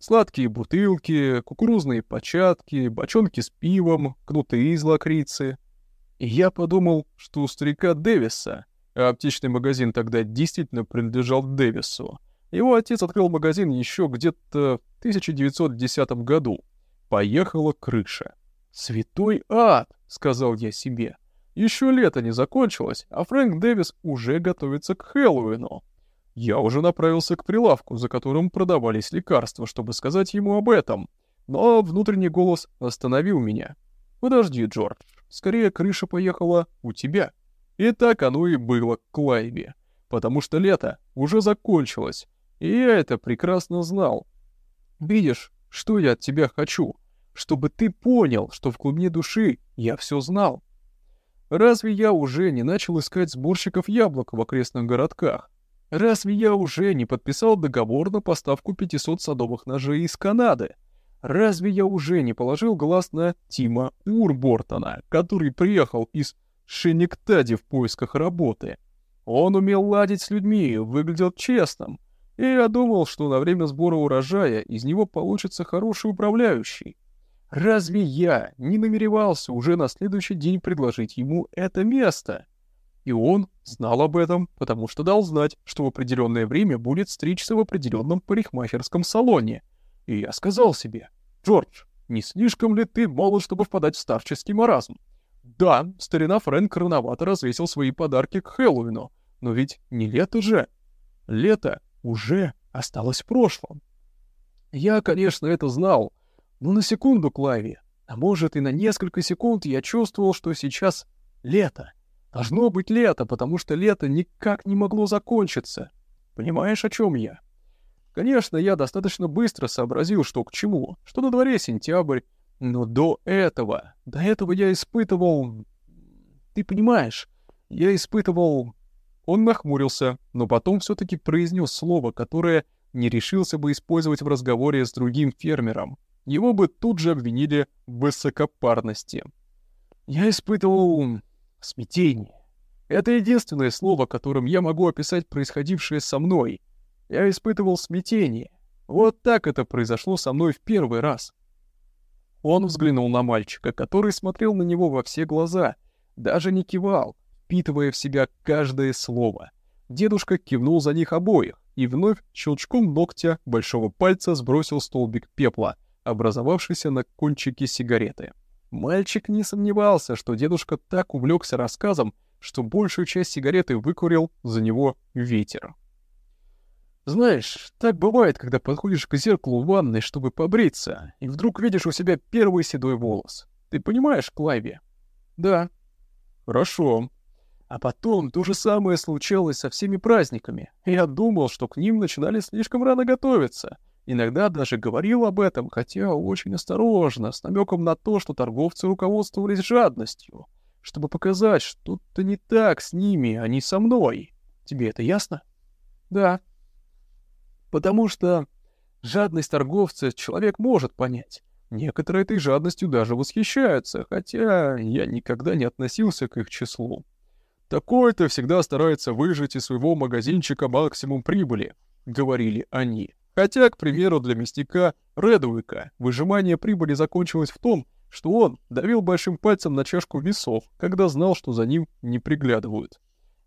Сладкие бутылки, кукурузные початки, бочонки с пивом, кнуты из лакрицы. И я подумал, что у старика Дэвиса, а аптечный магазин тогда действительно принадлежал Дэвису, его отец открыл магазин еще где-то в 1910 году. Поехала крыша. «Святой ад!» — сказал я себе. Еще лето не закончилось, а Фрэнк Дэвис уже готовится к Хэллоуину. Я уже направился к прилавку, за которым продавались лекарства, чтобы сказать ему об этом. Но внутренний голос остановил меня. «Подожди, Джордж, скорее крыша поехала у тебя». И так оно и было к Клайве, потому что лето уже закончилось, и я это прекрасно знал. Видишь, что я от тебя хочу? Чтобы ты понял, что в глубине души я все знал. Разве я уже не начал искать сборщиков яблок в окрестных городках? Разве я уже не подписал договор на поставку 500 садовых ножей из Канады? Разве я уже не положил глаз на Тима Урбортона, который приехал из Шениктади в поисках работы? Он умел ладить с людьми, выглядел честным. И я думал, что на время сбора урожая из него получится хороший управляющий. Разве я не намеревался уже на следующий день предложить ему это место? И он знал об этом, потому что дал знать, что в определенное время будет стричься в определенном парикмахерском салоне. И я сказал себе, «Джордж, не слишком ли ты молод, чтобы впадать в старческий маразм?» Да, старина Фрэнк рановато развесил свои подарки к Хэллоуину, но ведь не лето же. Лето уже осталось в прошлом. Я, конечно, это знал, но на секунду, Клайви, а может и на несколько секунд я чувствовал, что сейчас лето — Должно быть лето, потому что лето никак не могло закончиться. Понимаешь, о чем я? Конечно, я достаточно быстро сообразил, что к чему, что на дворе сентябрь, но до этого, до этого я испытывал... Ты понимаешь, я испытывал... Он нахмурился, но потом все-таки произнес слово, которое не решился бы использовать в разговоре с другим фермером. Его бы тут же обвинили в высокопарности. Я испытывал Смятение. Это единственное слово, которым я могу описать происходившее со мной. Я испытывал смятение. Вот так это произошло со мной в первый раз. Он взглянул на мальчика, который смотрел на него во все глаза, даже не кивал, впитывая в себя каждое слово. Дедушка кивнул за них обоих и вновь щелчком ногтя большого пальца сбросил столбик пепла, образовавшийся на кончике сигареты. Мальчик не сомневался, что дедушка так увлекся рассказом, что большую часть сигареты выкурил за него ветер. Знаешь, так бывает, когда подходишь к зеркалу в ванной, чтобы побриться, и вдруг видишь у себя первый седой волос. Ты понимаешь, Клайви? Да. Хорошо. А потом то же самое случалось со всеми праздниками. Я думал, что к ним начинали слишком рано готовиться. Иногда даже говорил об этом, хотя очень осторожно, с намеком на то, что торговцы руководствовались жадностью, чтобы показать, что-то не так с ними, а не со мной. Тебе это ясно? Да. Потому что жадность торговца человек может понять. Некоторые этой жадностью даже восхищаются, хотя я никогда не относился к их числу. Такой-то всегда старается выжать из своего магазинчика максимум прибыли, говорили они. Хотя, к примеру, для мясника Редуика выжимание прибыли закончилось в том, что он давил большим пальцем на чашку весов, когда знал, что за ним не приглядывают.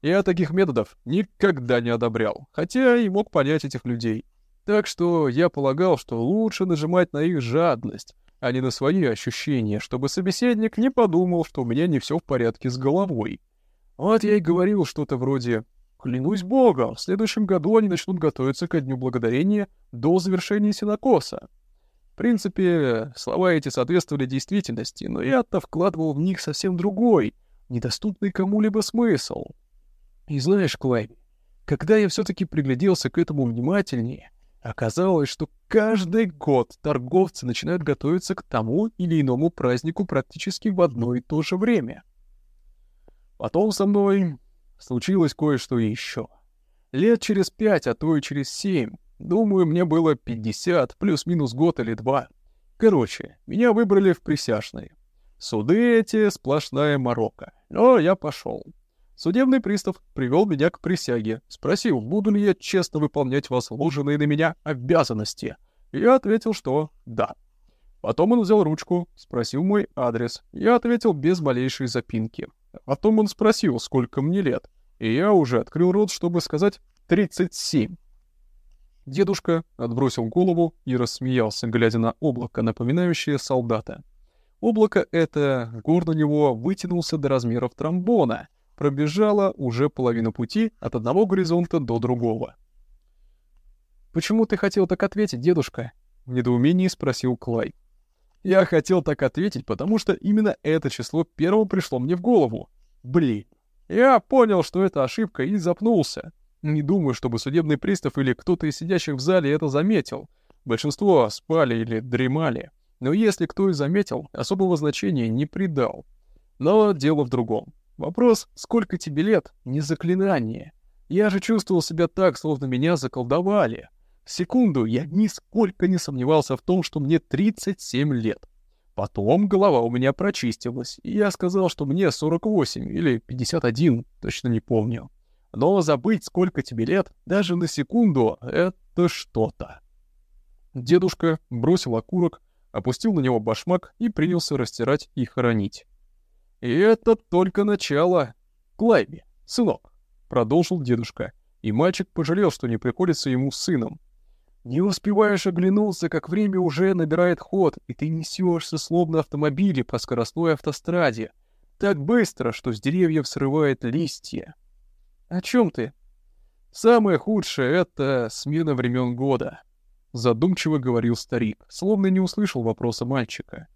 Я таких методов никогда не одобрял, хотя и мог понять этих людей. Так что я полагал, что лучше нажимать на их жадность, а не на свои ощущения, чтобы собеседник не подумал, что у меня не все в порядке с головой. Вот я и говорил что-то вроде «Клянусь богом, в следующем году они начнут готовиться ко Дню Благодарения до завершения синокоса». В принципе, слова эти соответствовали действительности, но я-то вкладывал в них совсем другой, недоступный кому-либо смысл. И знаешь, Клайви, когда я все-таки пригляделся к этому внимательнее, оказалось, что каждый год торговцы начинают готовиться к тому или иному празднику практически в одно и то же время. Потом со мной случилось кое-что еще. Лет через пять, а то и через семь, думаю, мне было 50, плюс-минус год или два. Короче, меня выбрали в присяжные. Суды эти — сплошная морока. Но я пошел. Судебный пристав привел меня к присяге, спросил, буду ли я честно выполнять возложенные на меня обязанности. Я ответил, что да. Потом он взял ручку, спросил мой адрес. Я ответил без малейшей запинки. Потом он спросил, сколько мне лет. И я уже открыл рот, чтобы сказать «37». Дедушка отбросил голову и рассмеялся, глядя на облако, напоминающее солдата. Облако это, гор на него, вытянулся до размеров тромбона — пробежала уже половину пути от одного горизонта до другого. «Почему ты хотел так ответить, дедушка?» — в недоумении спросил Клай. «Я хотел так ответить, потому что именно это число первым пришло мне в голову. Блин. Я понял, что это ошибка, и запнулся. Не думаю, чтобы судебный пристав или кто-то из сидящих в зале это заметил. Большинство спали или дремали. Но если кто и заметил, особого значения не придал. Но дело в другом. Вопрос, сколько тебе лет, не заклинание. Я же чувствовал себя так, словно меня заколдовали. Секунду я нисколько не сомневался в том, что мне 37 лет. Потом голова у меня прочистилась, и я сказал, что мне 48 или 51, точно не помню. Но забыть, сколько тебе лет, даже на секунду, это что-то. Дедушка бросил окурок, опустил на него башмак и принялся растирать и хоронить. «И это только начало. Клайби, сынок», — продолжил дедушка, и мальчик пожалел, что не приходится ему сыном. «Не успеваешь оглянуться, как время уже набирает ход, и ты несешься, словно автомобили по скоростной автостраде, так быстро, что с деревьев срывает листья». «О чем ты?» «Самое худшее — это смена времен года», — задумчиво говорил старик, словно не услышал вопроса мальчика.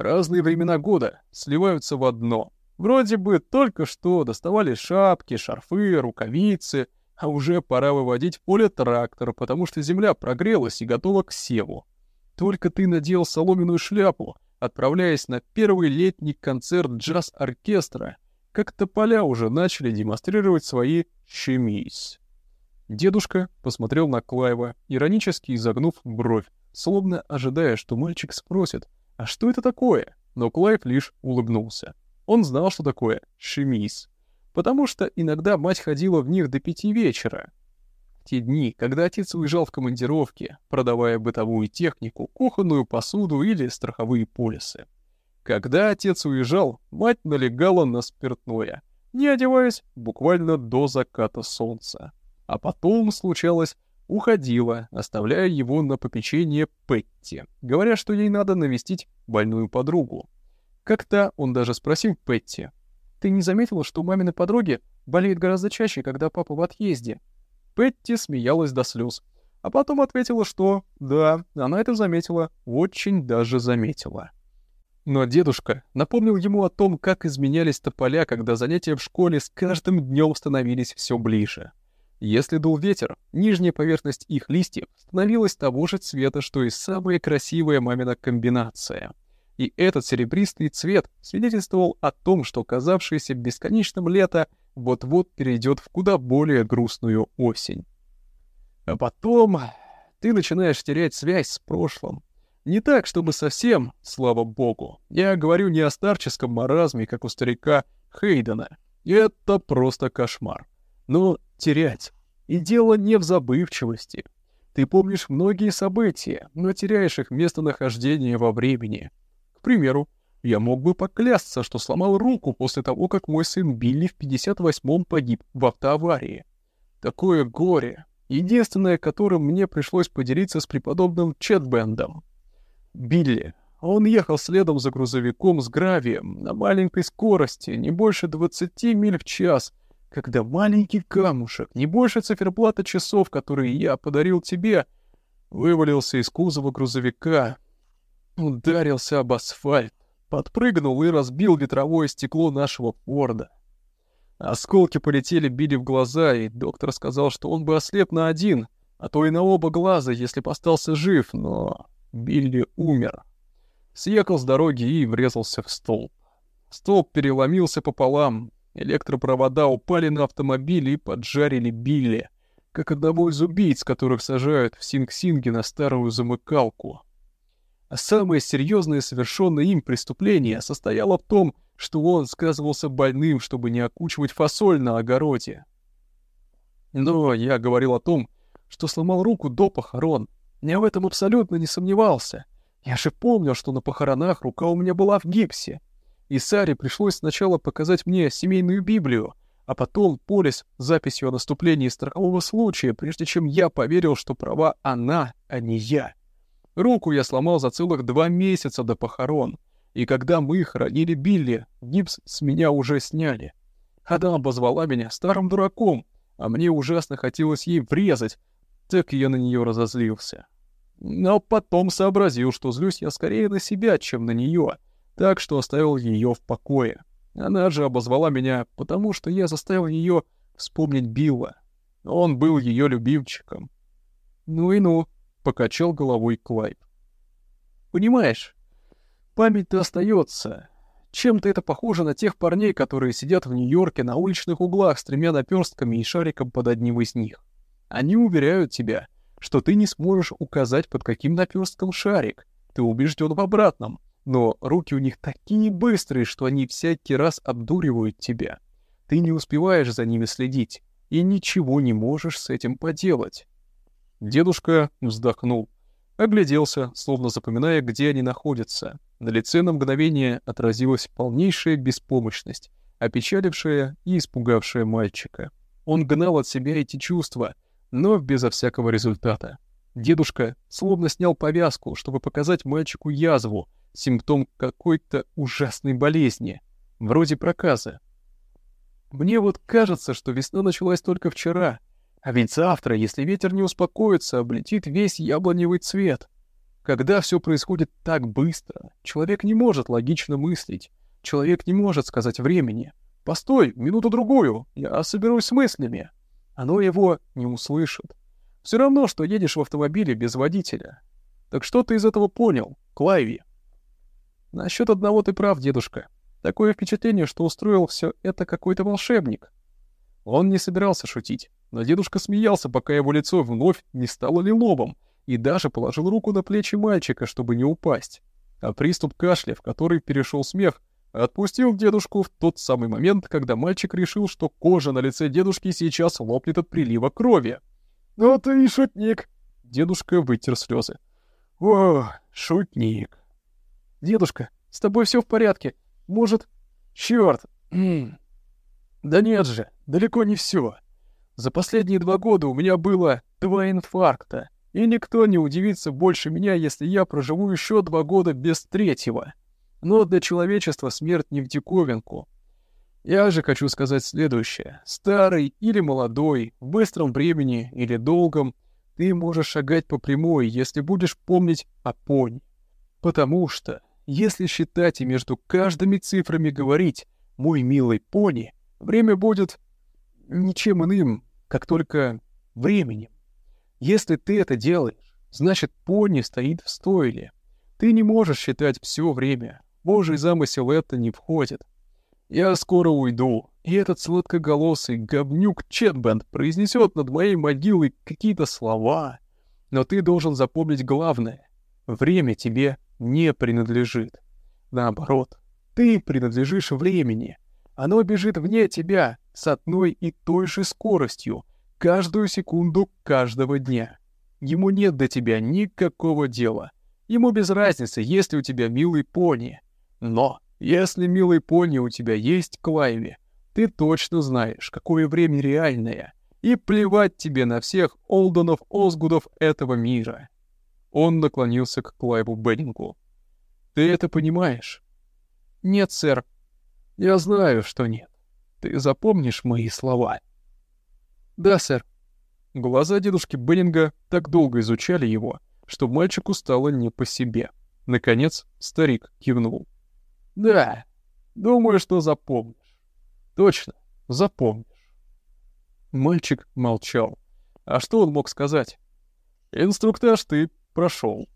Разные времена года сливаются в одно. Вроде бы только что доставали шапки, шарфы, рукавицы, а уже пора выводить в поле трактор, потому что земля прогрелась и готова к севу. Только ты надел соломенную шляпу, отправляясь на первый летний концерт джаз-оркестра, как тополя уже начали демонстрировать свои «шемис». Дедушка посмотрел на Клайва, иронически изогнув бровь, словно ожидая, что мальчик спросит — а что это такое? Но Клайв лишь улыбнулся. Он знал, что такое шемис, потому что иногда мать ходила в них до пяти вечера. В те дни, когда отец уезжал в командировки, продавая бытовую технику, кухонную посуду или страховые полисы. Когда отец уезжал, мать налегала на спиртное, не одеваясь буквально до заката солнца. А потом, случалось, уходила, оставляя его на попечение Петти, говоря, что ей надо навестить больную подругу. Как-то он даже спросил Петти, «Ты не заметила, что у маминой подруги болеет гораздо чаще, когда папа в отъезде?» Петти смеялась до слез, а потом ответила, что да, она это заметила, очень даже заметила. Но дедушка напомнил ему о том, как изменялись тополя, когда занятия в школе с каждым днем становились все ближе. Если дул ветер, нижняя поверхность их листьев становилась того же цвета, что и самая красивая мамина комбинация. И этот серебристый цвет свидетельствовал о том, что казавшееся бесконечным лето вот-вот перейдет в куда более грустную осень. А потом ты начинаешь терять связь с прошлым, не так, чтобы совсем, слава богу. Я говорю не о старческом маразме, как у старика Хейдена. Это просто кошмар. Но терять. И дело не в забывчивости. Ты помнишь многие события, но теряешь их местонахождение во времени. К примеру, я мог бы поклясться, что сломал руку после того, как мой сын Билли в 58-м погиб в автоаварии. Такое горе, единственное, которым мне пришлось поделиться с преподобным Четбендом. Билли. Он ехал следом за грузовиком с гравием на маленькой скорости, не больше 20 миль в час, когда маленький камушек, не больше циферблата часов, которые я подарил тебе, вывалился из кузова грузовика, ударился об асфальт, подпрыгнул и разбил ветровое стекло нашего Форда. Осколки полетели Билли в глаза, и доктор сказал, что он бы ослеп на один, а то и на оба глаза, если бы остался жив, но Билли умер. Съехал с дороги и врезался в столб. Столб переломился пополам, электропровода упали на автомобиль и поджарили Билли, как одного из убийц, которых сажают в Синг-Синге на старую замыкалку. А самое серьезное совершенное им преступление состояло в том, что он сказывался больным, чтобы не окучивать фасоль на огороде. Но я говорил о том, что сломал руку до похорон, я в этом абсолютно не сомневался. Я же помнил, что на похоронах рука у меня была в гипсе. И Саре пришлось сначала показать мне семейную Библию, а потом полис с записью о наступлении страхового случая, прежде чем я поверил, что права она, а не я. Руку я сломал за целых два месяца до похорон, и когда мы хоронили Билли, гипс с меня уже сняли. Она обозвала меня старым дураком, а мне ужасно хотелось ей врезать, так я на нее разозлился. Но потом сообразил, что злюсь я скорее на себя, чем на нее, так что оставил ее в покое. Она же обозвала меня, потому что я заставил ее вспомнить Билла. Он был ее любимчиком. Ну и ну, покачал головой Клайв. Понимаешь, память-то остается. Чем-то это похоже на тех парней, которые сидят в Нью-Йорке на уличных углах с тремя наперстками и шариком под одним из них. Они уверяют тебя, что ты не сможешь указать, под каким наперстком шарик. Ты убежден в обратном. Но руки у них такие быстрые, что они всякий раз обдуривают тебя. Ты не успеваешь за ними следить и ничего не можешь с этим поделать. Дедушка вздохнул, огляделся, словно запоминая, где они находятся. На лице на мгновение отразилась полнейшая беспомощность, опечалившая и испугавшая мальчика. Он гнал от себя эти чувства — но безо всякого результата. Дедушка словно снял повязку, чтобы показать мальчику язву, симптом какой-то ужасной болезни, вроде проказа. Мне вот кажется, что весна началась только вчера, а ведь завтра, если ветер не успокоится, облетит весь яблоневый цвет. Когда все происходит так быстро, человек не может логично мыслить, человек не может сказать времени. «Постой, минуту-другую, я соберусь с мыслями» оно его не услышит. Все равно, что едешь в автомобиле без водителя. Так что ты из этого понял, Клайви? Насчет одного ты прав, дедушка. Такое впечатление, что устроил все это какой-то волшебник. Он не собирался шутить, но дедушка смеялся, пока его лицо вновь не стало лиловым, и даже положил руку на плечи мальчика, чтобы не упасть. А приступ кашля, в который перешел смех, Отпустил дедушку в тот самый момент, когда мальчик решил, что кожа на лице дедушки сейчас лопнет от прилива крови. «Ну ты и шутник!» Дедушка вытер слезы. «О, шутник!» «Дедушка, с тобой все в порядке. Может...» «Чёрт! Да нет же, далеко не все. За последние два года у меня было два инфаркта, и никто не удивится больше меня, если я проживу еще два года без третьего. Но для человечества смерть не в диковинку. Я же хочу сказать следующее. Старый или молодой, в быстром времени или долгом, ты можешь шагать по прямой, если будешь помнить о пони. Потому что, если считать и между каждыми цифрами говорить «мой милый пони», время будет ничем иным, как только временем. Если ты это делаешь, значит пони стоит в стойле. Ты не можешь считать все время. Божий замысел это не входит. Я скоро уйду, и этот сладкоголосый говнюк Четбенд произнесет над моей могилой какие-то слова. Но ты должен запомнить главное. Время тебе не принадлежит. Наоборот, ты принадлежишь времени. Оно бежит вне тебя с одной и той же скоростью, каждую секунду каждого дня. Ему нет до тебя никакого дела. Ему без разницы, есть ли у тебя милый пони. Но если, милый пони, у тебя есть Клайви, ты точно знаешь, какое время реальное, и плевать тебе на всех Олдонов-Озгудов этого мира. Он наклонился к Клайву Беннингу. Ты это понимаешь? Нет, сэр. Я знаю, что нет. Ты запомнишь мои слова? Да, сэр. Глаза дедушки Беннинга так долго изучали его, что мальчику стало не по себе. Наконец старик кивнул. Да, думаю, что запомнишь. Точно, запомнишь. Мальчик молчал. А что он мог сказать? Инструктаж ты прошел.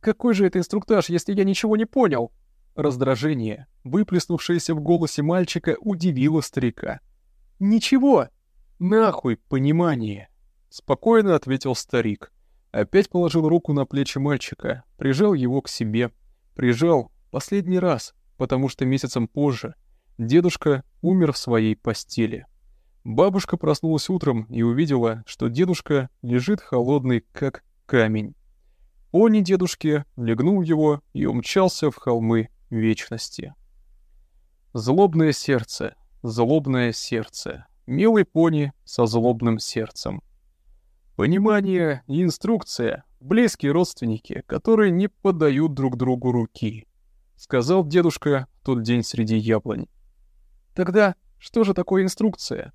Какой же это инструктаж, если я ничего не понял? Раздражение, выплеснувшееся в голосе мальчика, удивило старика. Ничего. Нахуй понимание. Спокойно ответил старик. Опять положил руку на плечи мальчика, прижал его к себе. Прижал последний раз, потому что месяцем позже дедушка умер в своей постели. Бабушка проснулась утром и увидела, что дедушка лежит холодный, как камень. Пони дедушки легнул его и умчался в холмы вечности. Злобное сердце, злобное сердце, милый пони со злобным сердцем. Понимание и инструкция — близкие родственники, которые не подают друг другу руки —— сказал дедушка в тот день среди яблонь. «Тогда что же такое инструкция?»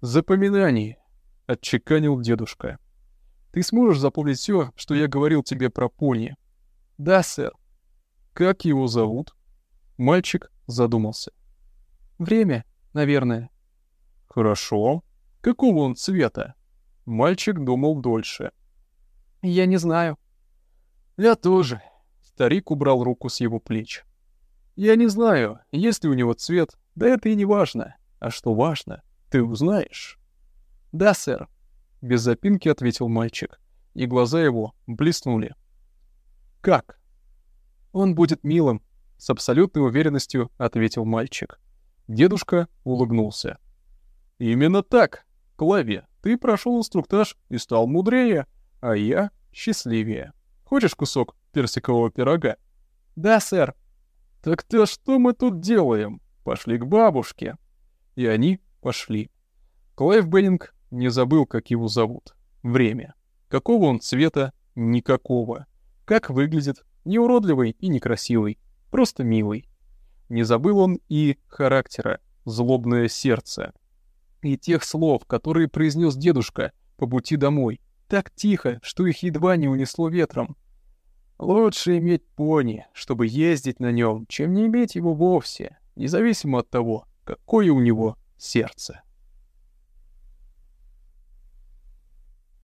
«Запоминание», — отчеканил дедушка. «Ты сможешь запомнить все, что я говорил тебе про пони?» «Да, сэр». «Как его зовут?» Мальчик задумался. «Время, наверное». «Хорошо. Какого он цвета?» Мальчик думал дольше. «Я не знаю». «Я тоже», Старик убрал руку с его плеч. «Я не знаю, есть ли у него цвет, да это и не важно. А что важно, ты узнаешь». «Да, сэр», — без запинки ответил мальчик, и глаза его блеснули. «Как?» «Он будет милым», — с абсолютной уверенностью ответил мальчик. Дедушка улыбнулся. «Именно так, Клави, ты прошел инструктаж и стал мудрее, а я счастливее. Хочешь кусок персикового пирога. «Да, сэр». «Так-то что мы тут делаем? Пошли к бабушке». И они пошли. Клайв Беннинг не забыл, как его зовут. Время. Какого он цвета? Никакого. Как выглядит? Не уродливый и некрасивый. Просто милый. Не забыл он и характера. Злобное сердце. И тех слов, которые произнес дедушка по пути домой. Так тихо, что их едва не унесло ветром. Лучше иметь пони, чтобы ездить на нем, чем не иметь его вовсе, независимо от того, какое у него сердце.